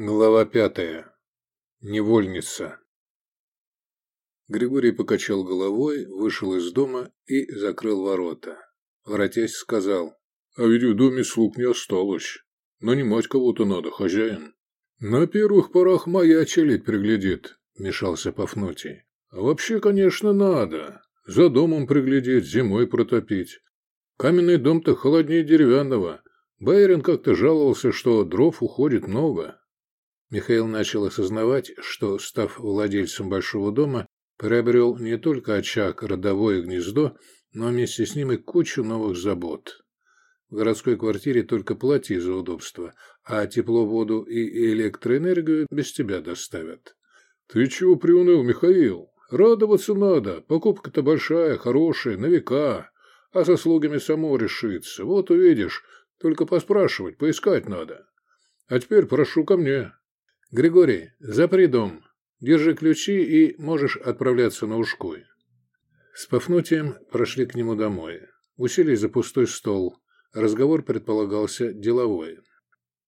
Глава пятая. Невольница. Григорий покачал головой, вышел из дома и закрыл ворота. Воротясь, сказал. «А ведь в доме слуг не осталось. Нанимать кого-то надо, хозяин». «На первых порах моя челядь приглядит», — мешался Пафнутий. «А вообще, конечно, надо. За домом приглядеть, зимой протопить. Каменный дом-то холоднее деревянного. Байрон как-то жаловался, что дров уходит много». Михаил начал осознавать, что, став владельцем большого дома, приобрел не только очаг, родовое гнездо, но вместе с ним и кучу новых забот. В городской квартире только плати за удобство, а тепло, воду и электроэнергию без тебя доставят. «Ты чего приуныл, Михаил? Радоваться надо. Покупка-то большая, хорошая, на века. А со слугами само решится. Вот увидишь. Только поспрашивать, поискать надо. А теперь прошу ко мне. «Григорий, запри дом. Держи ключи и можешь отправляться на Ушкуй». С Пафнутием прошли к нему домой. Уселись за пустой стол. Разговор предполагался деловой.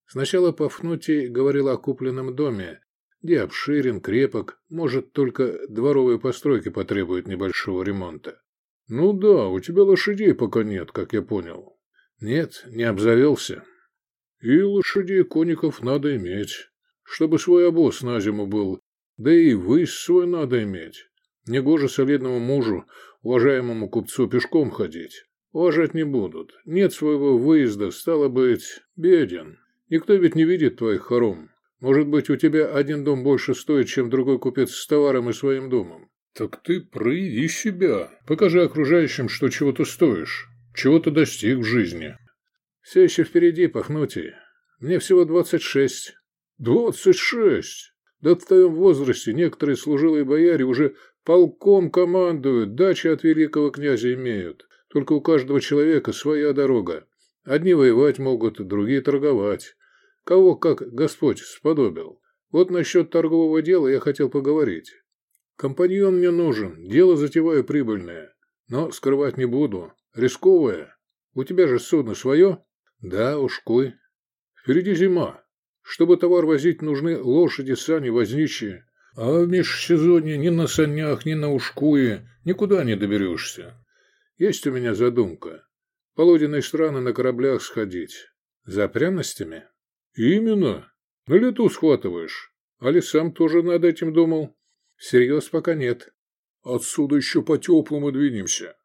Сначала Пафнутий говорил о купленном доме, где обширен, крепок, может, только дворовые постройки потребуют небольшого ремонта. «Ну да, у тебя лошадей пока нет, как я понял». «Нет, не обзавелся». «И лошадей коников надо иметь» чтобы свой обоз на зиму был, да и высь свой надо иметь. Негоже солидному мужу, уважаемому купцу, пешком ходить. Уважать не будут. Нет своего выезда, стало быть, беден. Никто ведь не видит твоих хором. Может быть, у тебя один дом больше стоит, чем другой купец с товаром и своим домом. Так ты прояви себя. Покажи окружающим, что чего то стоишь. Чего то достиг в жизни. Все еще впереди, Пахнутий. Мне всего двадцать шесть. «Двадцать шесть! Да в твоем возрасте некоторые служилые бояре уже полком командуют, дачи от великого князя имеют. Только у каждого человека своя дорога. Одни воевать могут, другие торговать. Кого как Господь сподобил. Вот насчет торгового дела я хотел поговорить. Компаньон мне нужен, дело затеваю прибыльное. Но скрывать не буду. Рисковое. У тебя же судно свое? Да, ушкуй. Впереди зима. Чтобы товар возить, нужны лошади, сани, возничие. А в межсезонье ни на санях, ни на ушкуе никуда не доберешься. Есть у меня задумка. Полуденные страны на кораблях сходить. За пряностями? Именно. На лету схватываешь. Али сам тоже над этим думал? Всерьез пока нет. Отсюда еще по теплому двинемся.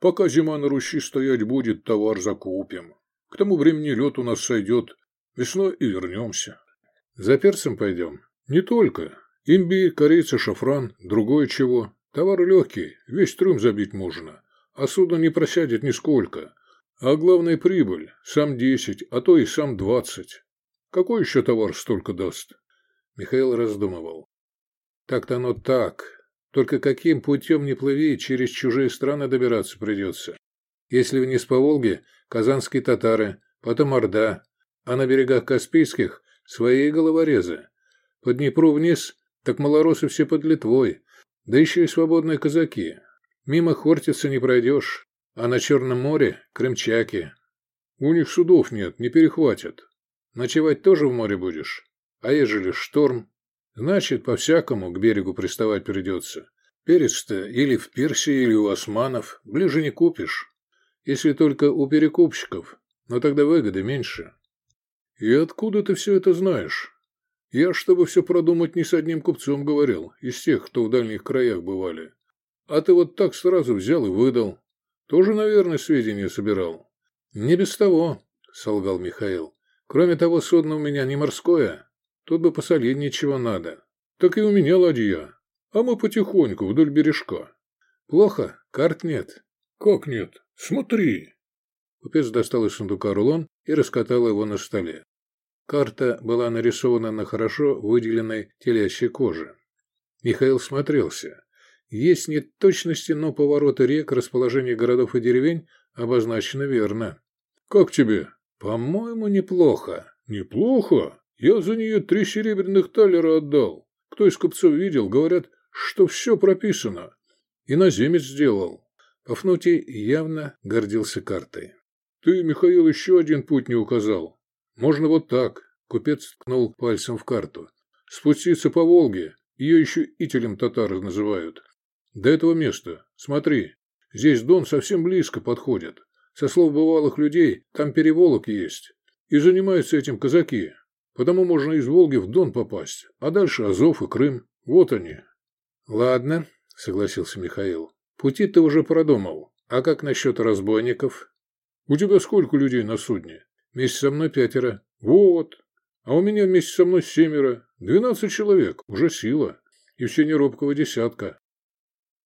Пока зима на Руси стоять будет, товар закупим. К тому времени лед у нас сойдет, Весной и вернемся. За перцем пойдем? Не только. Имбирь, корица, шафран, другое чего. Товар легкий, весь трюм забить можно. А судно не просядет нисколько. А главное прибыль, сам десять, а то и сам двадцать. Какой еще товар столько даст? Михаил раздумывал. Так-то оно так. Только каким путем не плыви, через чужие страны добираться придется. Если вниз по Волге, казанские татары, потом Орда, а на берегах Каспийских свои головорезы. По Днепру вниз, так малоросы все под Литвой, да еще и свободные казаки. Мимо Хортицы не пройдешь, а на Черном море – крымчаки. У них судов нет, не перехватят. Ночевать тоже в море будешь? А ежели шторм? Значит, по-всякому к берегу приставать придется. Перец-то или в Персии, или у османов, ближе не купишь. Если только у перекупщиков, но тогда выгоды меньше. «И откуда ты все это знаешь?» «Я, чтобы все продумать, не с одним купцом говорил, из тех, кто в дальних краях бывали. А ты вот так сразу взял и выдал. Тоже, наверное, сведения собирал». «Не без того», — солгал Михаил. «Кроме того, судно у меня не морское. Тут бы посолиднее чего надо. Так и у меня ладья. А мы потихоньку вдоль бережка». «Плохо? Карт нет». «Как нет? Смотри!» Купец достал из сундука рулон и раскатал его на столе. Карта была нарисована на хорошо выделенной телячьей коже. Михаил смотрелся. Есть неточности, но повороты рек, расположение городов и деревень обозначены верно. «Как тебе?» «По-моему, неплохо». «Неплохо? Я за нее три серебряных талера отдал. Кто из купцов видел, говорят, что все прописано. Иноземец сделал». Пафнутий явно гордился картой. Ты, Михаил, еще один путь не указал. Можно вот так. Купец ткнул пальцем в карту. «Спуститься по Волге. Ее еще Ителем татары называют. До этого места. Смотри. Здесь Дон совсем близко подходит. Со слов бывалых людей, там переволок есть. И занимаются этим казаки. Потому можно из Волги в Дон попасть. А дальше Азов и Крым. Вот они». «Ладно», — согласился Михаил. «Пути ты уже продумал. А как насчет разбойников?» «У тебя сколько людей на судне?» «Вместе со мной пятеро». «Вот. А у меня вместе со мной семеро. Двенадцать человек. Уже сила. И все неробкого десятка».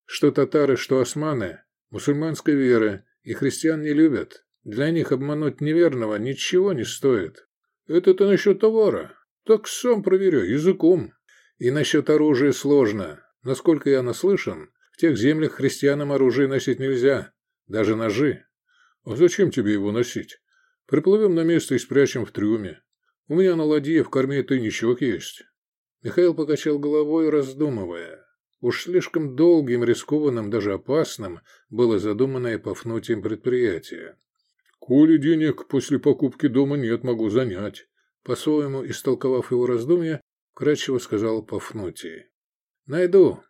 «Что татары, что османы. Мусульманской веры. И христиан не любят. Для них обмануть неверного ничего не стоит». «Это ты насчет товара. Так сам проверяй, языком». «И насчет оружия сложно. Насколько я наслышан, в тех землях христианам оружие носить нельзя. Даже ножи». «А зачем тебе его носить? Приплывем на место и спрячем в трюме. У меня на ладье в корме тайничок есть». Михаил покачал головой, раздумывая. Уж слишком долгим, рискованным, даже опасным было задуманное Пафнутием предприятие. «Коли денег после покупки дома нет, могу занять», по-своему, истолковав его раздумья, кратчево сказал Пафнутий. «Найду.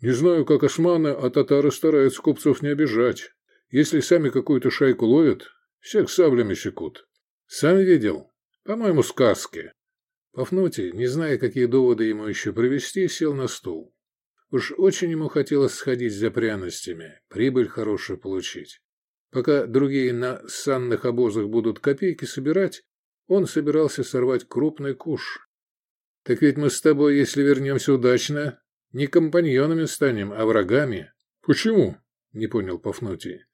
Не знаю, как османы, а татары стараются купцов не обижать. Если сами какую-то шайку ловят, всех саблями секут. Сам видел? По-моему, сказки. Пафнутий, не зная, какие доводы ему еще привести, сел на стул. Уж очень ему хотелось сходить за пряностями, прибыль хорошую получить. Пока другие на санных обозах будут копейки собирать, он собирался сорвать крупный куш. Так ведь мы с тобой, если вернемся удачно, не компаньонами станем, а врагами. Почему? Не понял Пафнутий.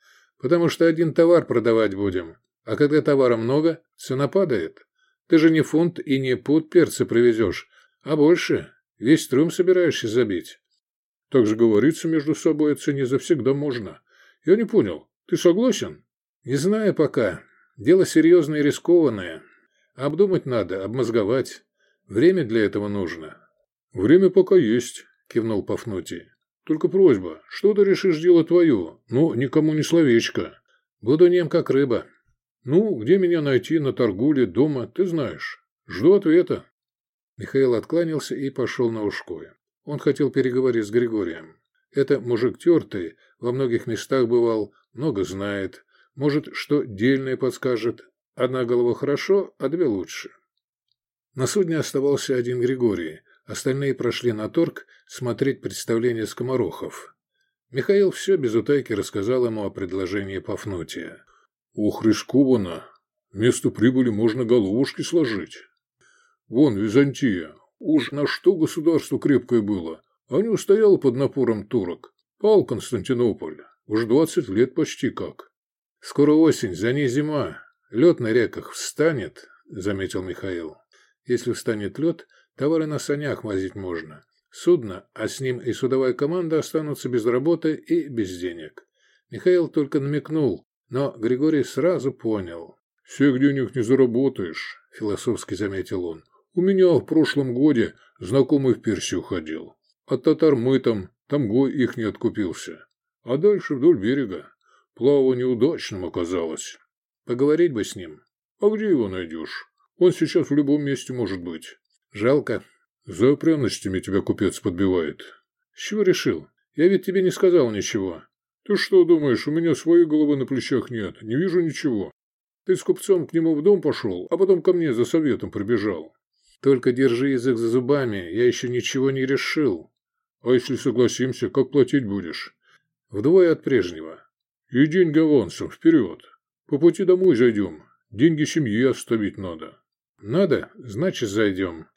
Потому что один товар продавать будем. А когда товара много, цена падает. Ты же не фунт и не пуд перца привезешь, а больше. Весь трюм собираешься забить. Так же говорится между собой о цене завсегда можно. Я не понял, ты согласен? Не знаю пока. Дело серьезное и рискованное. Обдумать надо, обмозговать. Время для этого нужно. Время пока есть, кивнул Пафнутий. Только просьба, что ты решишь делать твое? Ну, никому не словечко. Буду нем как рыба. Ну, где меня найти, на торгуле, дома, ты знаешь. Жду ответа. Михаил откланялся и пошел на ушкое. Он хотел переговорить с Григорием. Это мужик тертый, во многих местах бывал, много знает. Может, что дельное подскажет. Одна голова хорошо, а две лучше. На судне оставался один Григорий, Остальные прошли на торг смотреть представление скоморохов. Михаил все без утайки рассказал ему о предложении Пафнутия. «Ох, рискованно! Место прибыли можно головушки сложить. Вон, Византия. Уж на что государство крепкое было, а не устояло под напором турок. Пал Константинополь. Уж двадцать лет почти как. Скоро осень, за ней зима. Лед на реках встанет, заметил Михаил. Если встанет лед, Товары на санях возить можно. Судно, а с ним и судовая команда останутся без работы и без денег. Михаил только намекнул, но Григорий сразу понял. «Всех денег не заработаешь», – философски заметил он. «У меня в прошлом годе знакомый в Персию ходил. От татар мы там, гой их не откупился. А дальше вдоль берега. Плавание удачным оказалось. Поговорить бы с ним. А где его найдешь? Он сейчас в любом месте может быть. Жалко. За пряностями тебя купец подбивает. С чего решил? Я ведь тебе не сказал ничего. Ты что думаешь, у меня своей головы на плечах нет, не вижу ничего. Ты с купцом к нему в дом пошел, а потом ко мне за советом прибежал. Только держи язык за зубами, я еще ничего не решил. А если согласимся, как платить будешь? Вдвое от прежнего. И деньги авансом, вперед. По пути домой зайдем. Деньги семье оставить надо. Надо? Значит, зайдем.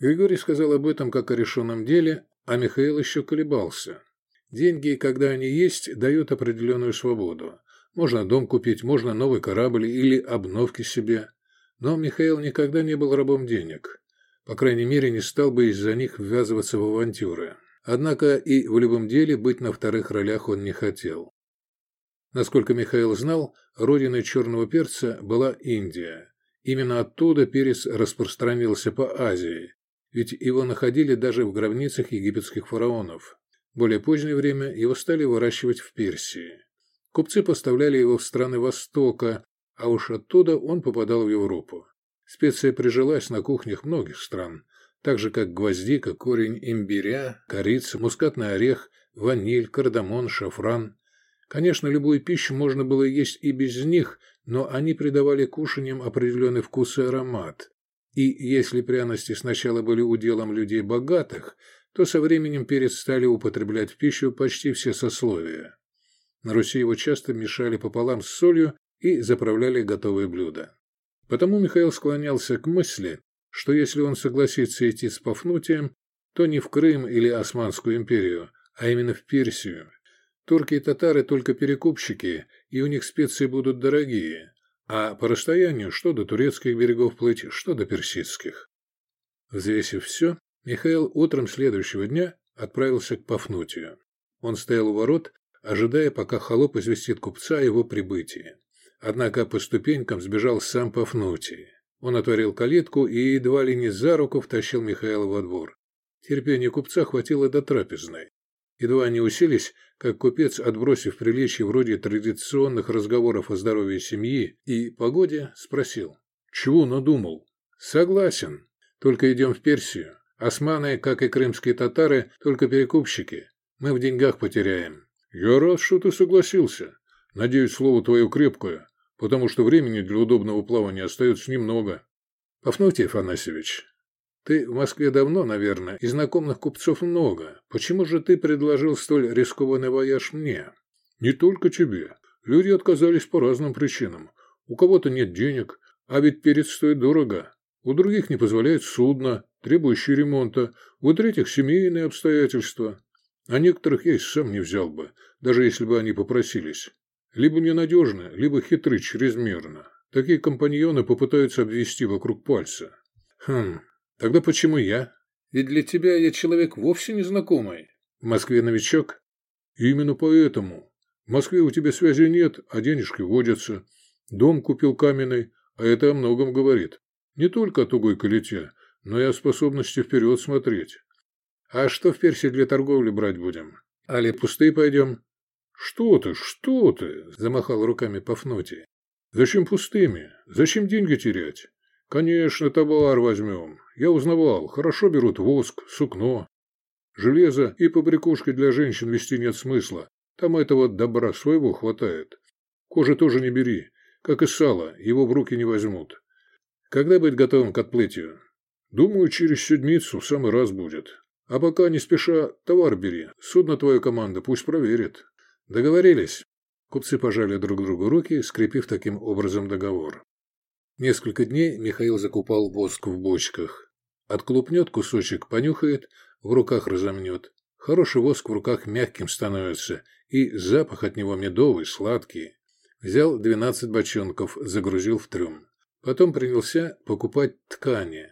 Григорий сказал об этом как о решенном деле, а Михаил еще колебался. Деньги, когда они есть, дают определенную свободу. Можно дом купить, можно новый корабль или обновки себе. Но Михаил никогда не был рабом денег. По крайней мере, не стал бы из-за них ввязываться в авантюры. Однако и в любом деле быть на вторых ролях он не хотел. Насколько Михаил знал, родиной черного перца была Индия. Именно оттуда перец распространился по Азии, ведь его находили даже в гробницах египетских фараонов. Более позднее время его стали выращивать в Персии. Купцы поставляли его в страны Востока, а уж оттуда он попадал в Европу. Специя прижилась на кухнях многих стран, так же как гвоздика, корень имбиря, корица, мускатный орех, ваниль, кардамон, шафран. Конечно, любую пищу можно было есть и без них, но они придавали кушаньям определенный вкус и аромат. И если пряности сначала были уделом людей богатых, то со временем перец стали употреблять в пищу почти все сословия. На Руси его часто мешали пополам с солью и заправляли готовые блюда. Потому Михаил склонялся к мысли, что если он согласится идти с Пафнутием, то не в Крым или Османскую империю, а именно в Персию. Турки и татары только перекупщики, и у них специи будут дорогие, а по расстоянию что до турецких берегов плыть, что до персидских. Взвесив все, Михаил утром следующего дня отправился к Пафнутию. Он стоял у ворот, ожидая, пока холоп известит купца о его прибытии. Однако по ступенькам сбежал сам Пафнутий. Он отворил калитку и едва ли не за руку втащил Михаила во двор. Терпения купца хватило до трапезной. Едва они уселись, как купец, отбросив приличие вроде традиционных разговоров о здоровье семьи и погоде, спросил. «Чего надумал?» «Согласен. Только идем в Персию. Османы, как и крымские татары, только перекупщики. Мы в деньгах потеряем». «Я рад, что ты согласился. Надеюсь, слово твое крепкое потому что времени для удобного плавания остается немного. Пафнутий Афанасьевич, ты в Москве давно, наверное, и знакомых купцов много. Почему же ты предложил столь рискованный вояж мне? Не только тебе. Люди отказались по разным причинам. У кого-то нет денег, а ведь перец стоит дорого. У других не позволяет судно, требующее ремонта, у третьих семейные обстоятельства. А некоторых я и сам не взял бы, даже если бы они попросились. Либо ненадежны, либо хитры чрезмерно. Такие компаньоны попытаются обвести вокруг пальца. Хм, тогда почему я? Ведь для тебя я человек вовсе незнакомый. В Москве новичок? Именно поэтому. В Москве у тебя связи нет, а денежки водятся. Дом купил каменный, а это о многом говорит. Не только о тугой колите, но и о способности вперед смотреть. А что в Персии для торговли брать будем? Али пустые пойдем? «Что ты, что ты?» – замахал руками Пафнутий. «Зачем пустыми? Зачем деньги терять? Конечно, товар возьмем. Я узнавал, хорошо берут воск, сукно. Железо и побрякушки для женщин вести нет смысла. Там этого добра своего хватает. Кожи тоже не бери, как и сало, его в руки не возьмут. Когда быть готовым к отплытию? Думаю, через седмицу в самый раз будет. А пока не спеша товар бери, судно твоя команда пусть проверит. Договорились. Купцы пожали друг другу руки, скрепив таким образом договор. Несколько дней Михаил закупал воск в бочках. Отклупнет кусочек, понюхает, в руках разомнет. Хороший воск в руках мягким становится, и запах от него медовый, сладкий. Взял 12 бочонков, загрузил в трюм. Потом принялся покупать ткани.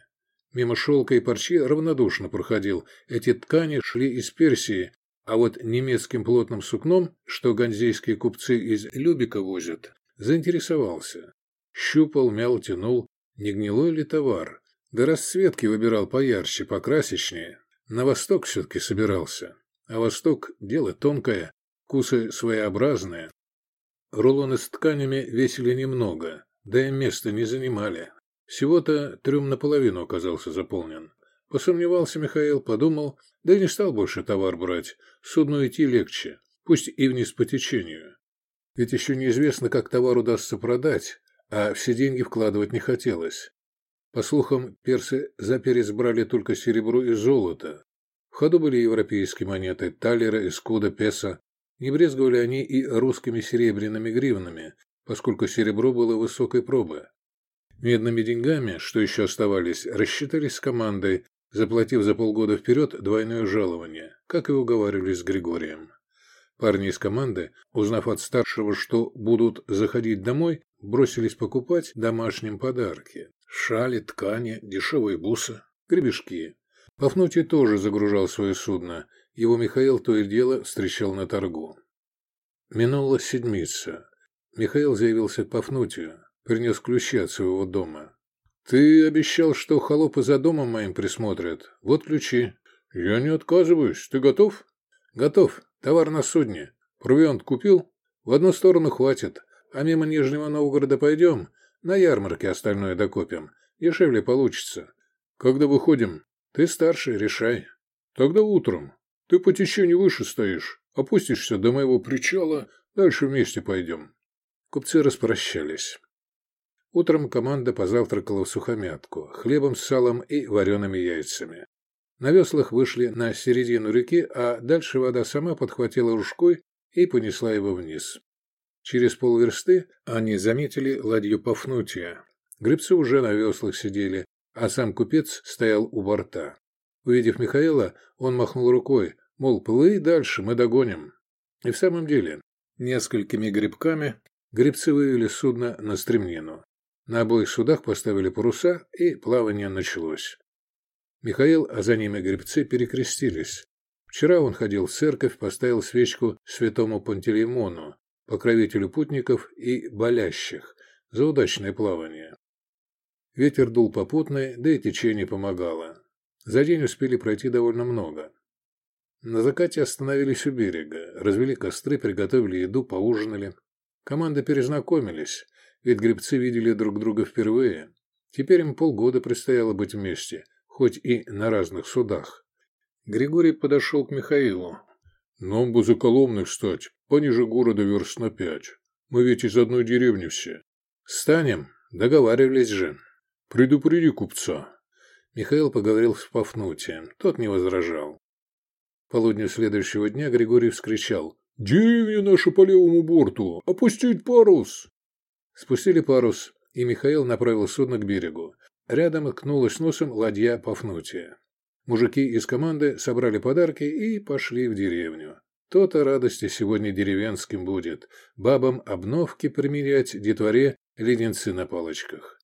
Мимо шелка и парчи равнодушно проходил. Эти ткани шли из Персии, а вот немецким плотным сукном, что ганзейские купцы из Любика возят, заинтересовался. Щупал, мял, тянул, не гнилой ли товар. До расцветки выбирал поярче, покрасочнее. На восток все-таки собирался. А восток – дело тонкое, вкусы своеобразные. Рулоны с тканями весили немного, да и места не занимали. Всего-то трюм наполовину оказался заполнен. Посомневался Михаил, подумал, да и не стал больше товар брать. Судну идти легче, пусть и вниз по течению. Ведь еще неизвестно, как товар удастся продать, а все деньги вкладывать не хотелось. По слухам, персы за перец брали только серебро и золото. В ходу были европейские монеты, талера, эскуда, песо. Не брезговали они и русскими серебряными гривнами, поскольку серебро было высокой пробы. Медными деньгами, что еще оставались, рассчитались с командой, заплатив за полгода вперед двойное жалование, как и уговаривались с Григорием. Парни из команды, узнав от старшего, что будут заходить домой, бросились покупать домашним подарки. Шали, ткани, дешевые бусы, гребешки. Пафнутий тоже загружал свое судно. Его Михаил то и дело встречал на торгу. Минула седмица. Михаил заявился к Пафнутию, принес ключи от своего дома. «Ты обещал, что холопы за домом моим присмотрят. Вот ключи». «Я не отказываюсь. Ты готов?» «Готов. Товар на судне. Провиант купил? В одну сторону хватит. А мимо Нижнего Новгорода пойдем. На ярмарке остальное докопим. Дешевле получится. Когда выходим, ты старший, решай. Тогда утром. Ты по течению выше стоишь. Опустишься до моего причала, дальше вместе пойдем. Купцы распрощались. Утром команда позавтракала в сухомятку, хлебом с салом и вареными яйцами. На веслах вышли на середину реки, а дальше вода сама подхватила ружкой и понесла его вниз. Через полверсты они заметили ладью Пафнутия. Гребцы уже на веслах сидели, а сам купец стоял у борта. Увидев Михаила, он махнул рукой, мол, плыви дальше, мы догоним. И в самом деле, несколькими грибками гребцы вывели судно на стремнину. На обоих судах поставили паруса, и плавание началось. Михаил, а за ними гребцы перекрестились. Вчера он ходил в церковь, поставил свечку святому Пантелеймону, покровителю путников и болящих, за удачное плавание. Ветер дул попутный, да и течение помогало. За день успели пройти довольно много. На закате остановились у берега, развели костры, приготовили еду, поужинали. Команды перезнакомились, ведь гребцы видели друг друга впервые. Теперь им полгода предстояло быть вместе, хоть и на разных судах. Григорий подошел к Михаилу. «Нам бы за Коломных стать, пониже города верст на пять. Мы ведь из одной деревни все». «Станем, договаривались же». «Предупреди купца». Михаил поговорил с Пафнутием. Тот не возражал. Полудню следующего дня Григорий вскричал. «Деревня наша по левому борту! Опустить парус!» Спустили парус, и Михаил направил судно к берегу. Рядом ткнулась носом ладья Пафнутия. Мужики из команды собрали подарки и пошли в деревню. То-то радости сегодня деревенским будет. Бабам обновки примерять, детворе леденцы на палочках.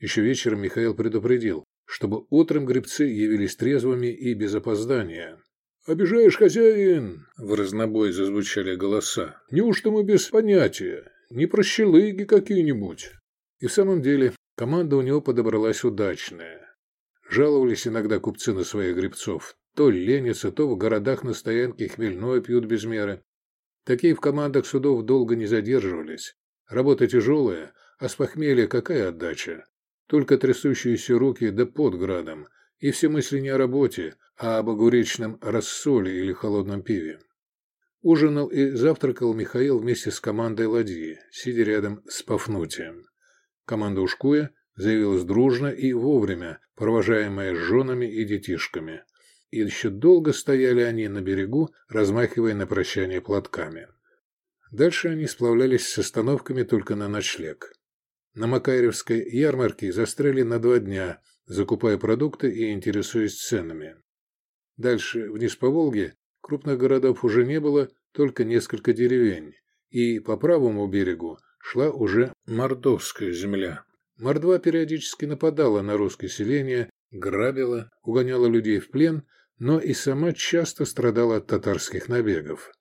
Еще вечером Михаил предупредил, чтобы утром гребцы явились трезвыми и без опоздания. «Обижаешь, хозяин!» — в разнобой зазвучали голоса. «Неужто мы без понятия? Не прощелыги какие-нибудь?» И в самом деле команда у него подобралась удачная. Жаловались иногда купцы на своих гребцов. То ленятся, то в городах на стоянке хмельное пьют без меры. Такие в командах судов долго не задерживались. Работа тяжелая, а с похмелья какая отдача? только трясущиеся руки да под градом, и все мысли не о работе, а об огуречном рассоле или холодном пиве. Ужинал и завтракал Михаил вместе с командой ладьи, сидя рядом с Пафнутием. Команда Ушкуя заявилась дружно и вовремя, провожаемая женами и детишками. И еще долго стояли они на берегу, размахивая на прощание платками. Дальше они сплавлялись с остановками только на ночлег. На Макаревской ярмарке застряли на два дня, закупая продукты и интересуясь ценами. Дальше, вниз по Волге, крупных городов уже не было, только несколько деревень, и по правому берегу шла уже мордовская земля. Мордва периодически нападала на русское селение, грабила, угоняла людей в плен, но и сама часто страдала от татарских набегов.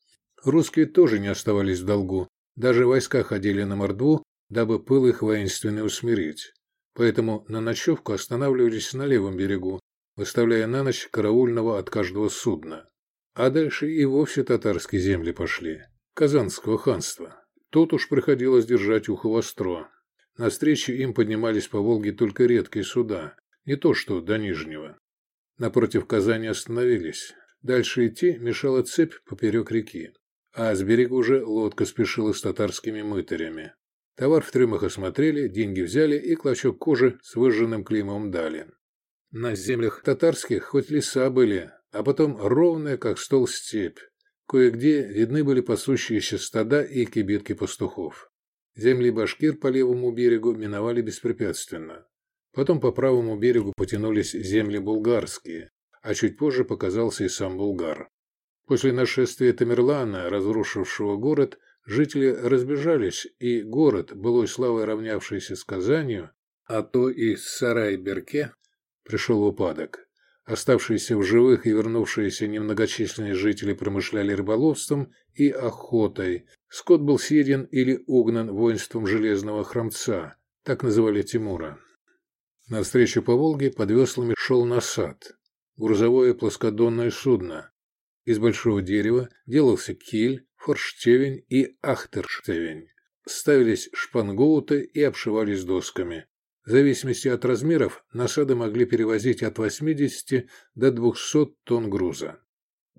Русские тоже не оставались в долгу, даже войска ходили на Мордву, дабы пыл их воинственный усмирить. Поэтому на ночевку останавливались на левом берегу, выставляя на ночь караульного от каждого судна. А дальше и вовсе татарские земли пошли. Казанского ханства. Тут уж приходилось держать ухо востро. На встрече им поднимались по Волге только редкие суда, не то что до Нижнего. Напротив Казани остановились. Дальше идти мешала цепь поперек реки. А с берега уже лодка спешила с татарскими мытарями. Товар в трюмах осмотрели, деньги взяли и клочок кожи с выжженным клеймом дали. На землях татарских хоть леса были, а потом ровная, как стол, степь. Кое-где видны были пасущиеся стада и кибитки пастухов. Земли башкир по левому берегу миновали беспрепятственно. Потом по правому берегу потянулись земли булгарские, а чуть позже показался и сам Булгар. После нашествия Тамерлана, разрушившего город, Жители разбежались, и город, былой славой равнявшийся с Казанью, а то и Сарай-Берке, пришел в упадок. Оставшиеся в живых и вернувшиеся немногочисленные жители промышляли рыболовством и охотой. Скот был съеден или угнан воинством Железного Хромца, так называли Тимура. Навстречу по Волге под веслами шел насад, грузовое плоскодонное судно. Из большого дерева делался киль, форштевень и ахтерштевень. Ставились шпангоуты и обшивались досками. В зависимости от размеров насады могли перевозить от 80 до 200 тонн груза.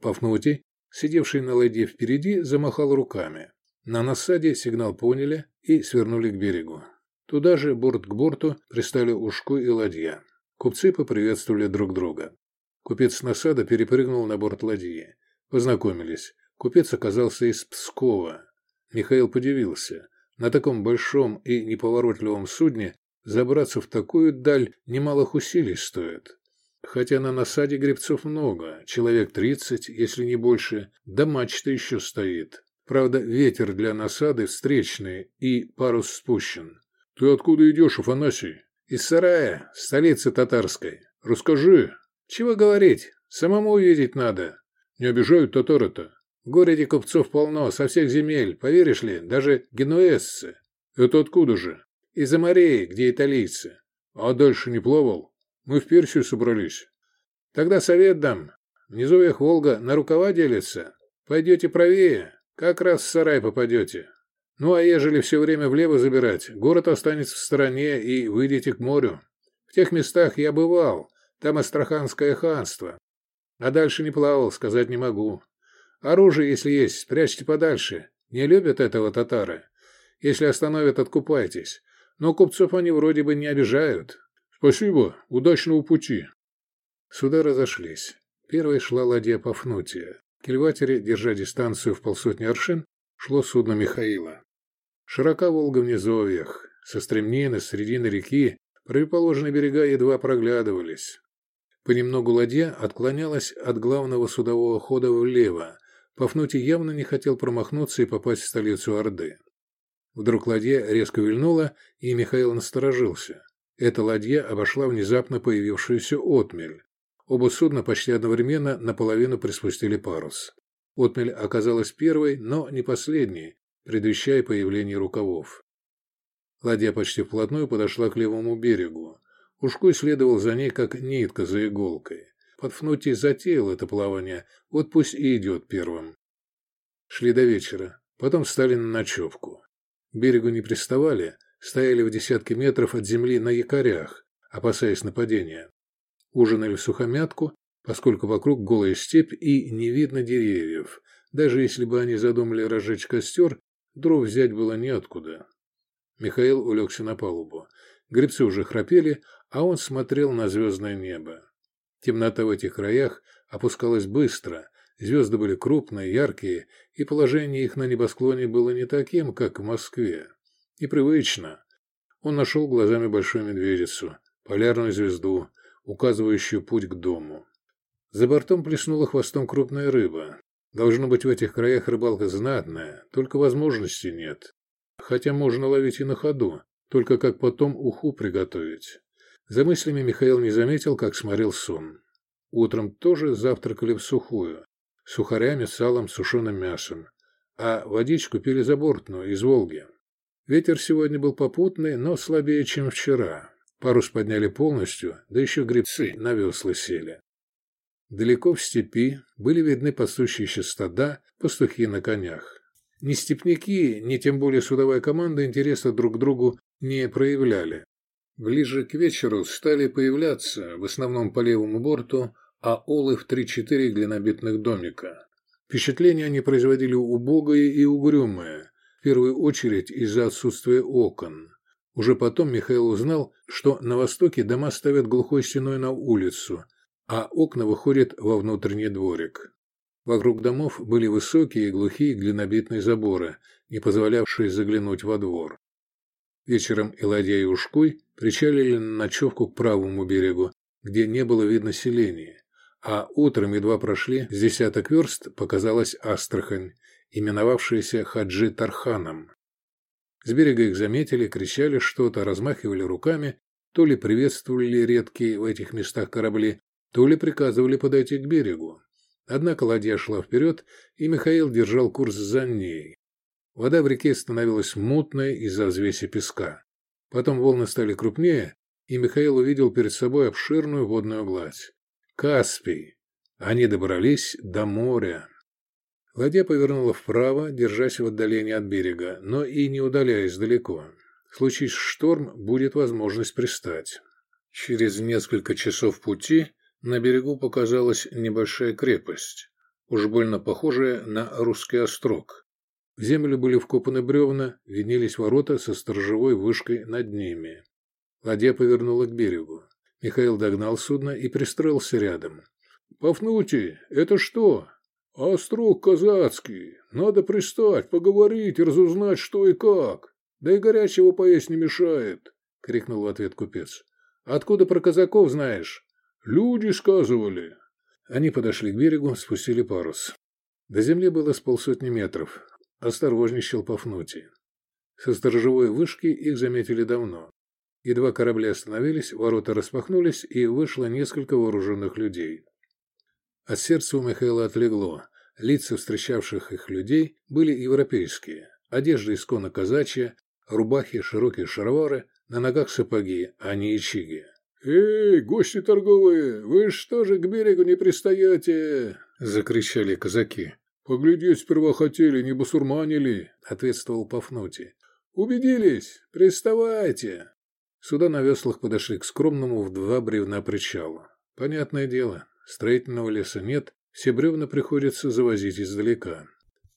Пафнутий, сидевший на ладье впереди, замахал руками. На насаде сигнал поняли и свернули к берегу. Туда же, борт к борту, пристали ушку и ладья. Купцы поприветствовали друг друга. Купец насада перепрыгнул на борт ладьи. Познакомились. Купец оказался из Пскова. Михаил подивился. На таком большом и неповоротливом судне забраться в такую даль немалых усилий стоит. Хотя на насаде гребцов много, человек тридцать, если не больше, да мачта еще стоит. Правда, ветер для насады встречный и парус спущен. «Ты откуда идешь, Афанасий?» «Из сарая, столицы татарской. Расскажи». «Чего говорить? Самому увидеть надо». «Не обижают татары-то?» «В городе купцов полно, со всех земель, поверишь ли, даже генуэзцы». «Это откуда же?» «Из-за морей, где италийцы». «А дальше не плавал?» Мы в Персию собрались. Тогда совет дам. Внизу их Волга на рукава делится. Пойдете правее, как раз в сарай попадете. Ну а ежели все время влево забирать, город останется в стороне и выйдете к морю. В тех местах я бывал, там Астраханское ханство. А дальше не плавал, сказать не могу. Оружие, если есть, спрячьте подальше. Не любят этого татары. Если остановят, откупайтесь. Но купцов они вроде бы не обижают. «Спасибо. Удачного пути». Суда разошлись. Первой шла ладья Пафнутия. В кильватере, держа дистанцию в полсотни аршин, шло судно Михаила. Широка Волга в низовьях. Со стремнины, с середины реки, противоположные берега едва проглядывались. Понемногу ладья отклонялась от главного судового хода влево. Пафнутий явно не хотел промахнуться и попасть в столицу Орды. Вдруг ладья резко вильнула, и Михаил насторожился. Эта ладья обошла внезапно появившуюся отмель. Оба судна почти одновременно наполовину приспустили парус. Отмель оказалась первой, но не последней, предвещая появление рукавов. Ладья почти вплотную подошла к левому берегу. Ушкуй следовал за ней, как нитка за иголкой. Подфнутий затеял это плавание, вот пусть и идет первым. Шли до вечера, потом встали на ночевку. К берегу не приставали, стояли в десятке метров от земли на якорях, опасаясь нападения. Ужинали в сухомятку, поскольку вокруг голая степь и не видно деревьев. Даже если бы они задумали разжечь костер, дров взять было неоткуда. Михаил улегся на палубу. Гребцы уже храпели, а он смотрел на звездное небо. Темнота в этих краях опускалась быстро, звезды были крупные, яркие, и положение их на небосклоне было не таким, как в Москве. Непривычно. Он нашел глазами большую медведицу, полярную звезду, указывающую путь к дому. За бортом плеснула хвостом крупная рыба. Должно быть, в этих краях рыбалка знатная, только возможности нет. Хотя можно ловить и на ходу, только как потом уху приготовить. За мыслями Михаил не заметил, как смотрел сон. Утром тоже завтракали в сухую, сухарями, салом, сушеным мясом. А водичку пили забортную, из Волги. Ветер сегодня был попутный, но слабее, чем вчера. Парус подняли полностью, да еще гребцы на весла сели. Далеко в степи были видны пасущиеся стада, пастухи на конях. Ни степняки, ни тем более судовая команда интереса друг к другу не проявляли. Ближе к вечеру стали появляться, в основном по левому борту, аолы в 3-4 глинобитных домика. Впечатление они производили убогое и угрюмое, в первую очередь из-за отсутствия окон. Уже потом Михаил узнал, что на востоке дома ставят глухой стеной на улицу, а окна выходят во внутренний дворик. Вокруг домов были высокие и глухие глинобитные заборы, не позволявшие заглянуть во двор. Вечером Иладья и Ушкуй причалили на ночевку к правому берегу, где не было видно селения, а утром едва прошли с десяток верст показалась Астрахань, именовавшиеся Хаджи Тарханом. С берега их заметили, кричали что-то, размахивали руками, то ли приветствовали редкие в этих местах корабли, то ли приказывали подойти к берегу. Однако ладья шла вперед, и Михаил держал курс за ней. Вода в реке становилась мутной из-за взвеси песка. Потом волны стали крупнее, и Михаил увидел перед собой обширную водную гладь. Каспий. Они добрались до моря. Ладья повернула вправо, держась в отдалении от берега, но и не удаляясь далеко. Случись шторм, будет возможность пристать. Через несколько часов пути на берегу показалась небольшая крепость, уж больно похожая на русский острог. В землю были вкопаны бревна, виднелись ворота со сторожевой вышкой над ними. Ладья повернула к берегу. Михаил догнал судно и пристроился рядом. «Пафнутий, это что?» «Острог казацкий. Надо пристать, поговорить, разузнать, что и как. Да и горячего поесть не мешает», — крикнул в ответ купец. «Откуда про казаков знаешь?» «Люди сказывали». Они подошли к берегу, спустили парус. До земли было с полсотни метров. Осторожничал Пафнутий. Со сторожевой вышки их заметили давно. Едва корабли остановились, ворота распахнулись, и вышло несколько вооруженных людей. От сердца у Михаила отлегло. Лица встречавших их людей были европейские. Одежда исконно казачья, рубахи, широкие шаровары, на ногах сапоги, а не ячиги. «Эй, гости торговые, вы что же к берегу не пристаете?» – закричали казаки. «Поглядеть сперва хотели, не басурмане ли?» – ответствовал Пафнутий. «Убедились? Приставайте!» Суда на веслах подошли к скромному в два бревна причалу. Понятное дело, строительного леса нет, все бревна приходится завозить издалека.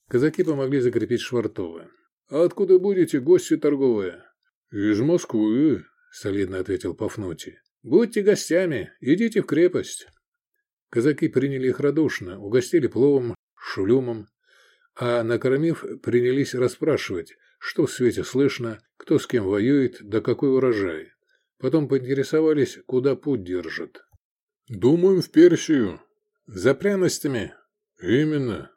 Казаки помогли закрепить швартовы. «А откуда будете, гости торговые?» «Из Москвы», — солидно ответил Пафнутий. «Будьте гостями, идите в крепость». Казаки приняли их радушно, угостили пловом, шулюмом, а, накормив, принялись расспрашивать, что в свете слышно, кто с кем воюет, да какой урожай. Потом поинтересовались, куда путь держит. «Думаем, в Персию». «За пряностями?» «Именно».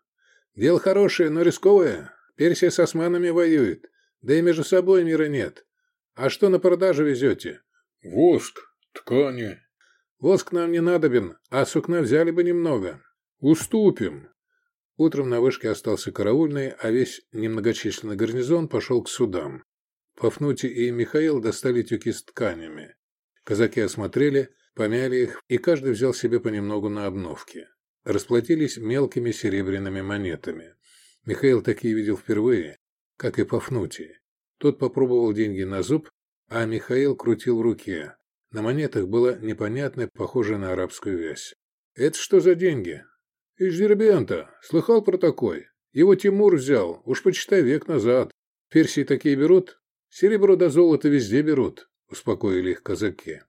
«Дело хорошее, но рисковое. Персия с османами воюет, да и между собой мира нет. А что на продажу везете?» «Воск, ткани». «Воск нам не надобен, а сукна взяли бы немного». «Уступим». Утром на вышке остался караульный, а весь немногочисленный гарнизон пошел к судам. Пафнутий и Михаил достали тюки с тканями. Казаки осмотрели, помяли их, и каждый взял себе понемногу на обновки. Расплатились мелкими серебряными монетами. Михаил такие видел впервые, как и Пафнутий. Тот попробовал деньги на зуб, а Михаил крутил в руке. На монетах было непонятное, похожее на арабскую вязь. «Это что за деньги?» «Из Дербента. Слыхал про такой? Его Тимур взял, уж почитай век назад. Персии такие берут? Серебро да золото везде берут», — успокоили их казаки.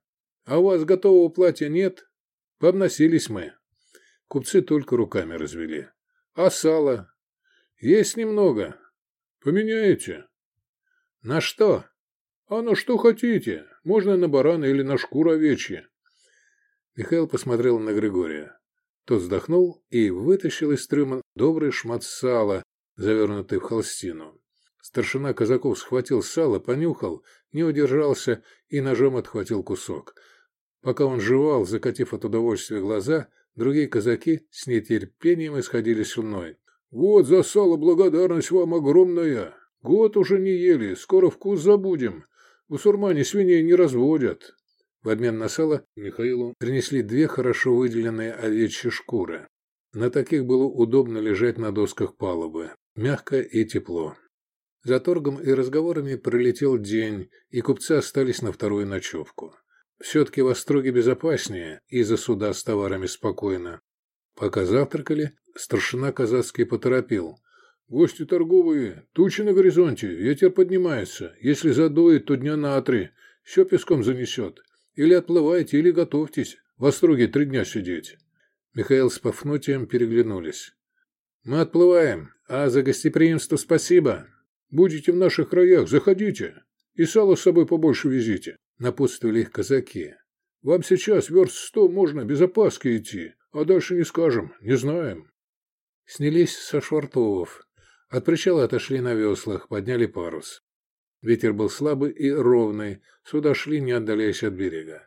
«А у вас готового платья нет? Пообносились мы». Купцы только руками развели. «А сало?» «Есть немного. Поменяете?» «На что?» «А на что хотите. Можно на барана или на шкуру овечья». Михаил посмотрел на Григория. Тот вздохнул и вытащил из трюма добрый шмат сала, завернутый в холстину. Старшина казаков схватил сало, понюхал, не удержался и ножом отхватил кусок. Пока он жевал, закатив от удовольствия глаза, другие казаки с нетерпением исходили слюной. «Вот за сало благодарность вам огромная! Год уже не ели, скоро вкус забудем. Бусурмане свиней не разводят. В обмен на сало Михаилу принесли две хорошо выделенные овечьи шкуры. На таких было удобно лежать на досках палубы. Мягко и тепло. За торгом и разговорами пролетел день, и купцы остались на вторую ночевку. Все-таки в Остроге безопаснее, и за суда с товарами спокойно. Пока завтракали, старшина казацкий поторопил. «Гости торговые, тучи на горизонте, ветер поднимается. Если задует, то дня на три. Все песком занесет. Или отплывайте, или готовьтесь. В Остроге три дня сидеть». Михаил с Пафнутием переглянулись. «Мы отплываем, а за гостеприимство спасибо. Будете в наших краях, заходите. И сало с собой побольше везите», — напутствовали их казаки. «Вам сейчас верст сто можно без опаски идти, а дальше не скажем, не знаем». Снялись со швартовов. От причала отошли на веслах, подняли парус. Ветер был слабый и ровный, суда шли, не отдаляясь от берега.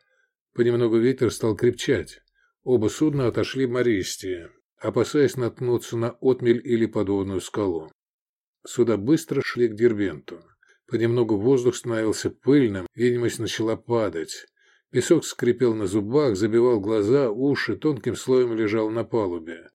Понемногу ветер стал крепчать. Оба судна отошли мористее, опасаясь наткнуться на отмель или подводную скалу. Суда быстро шли к Дербенту. Понемногу воздух становился пыльным, видимость начала падать. Песок скрипел на зубах, забивал глаза, уши, тонким слоем лежал на палубе.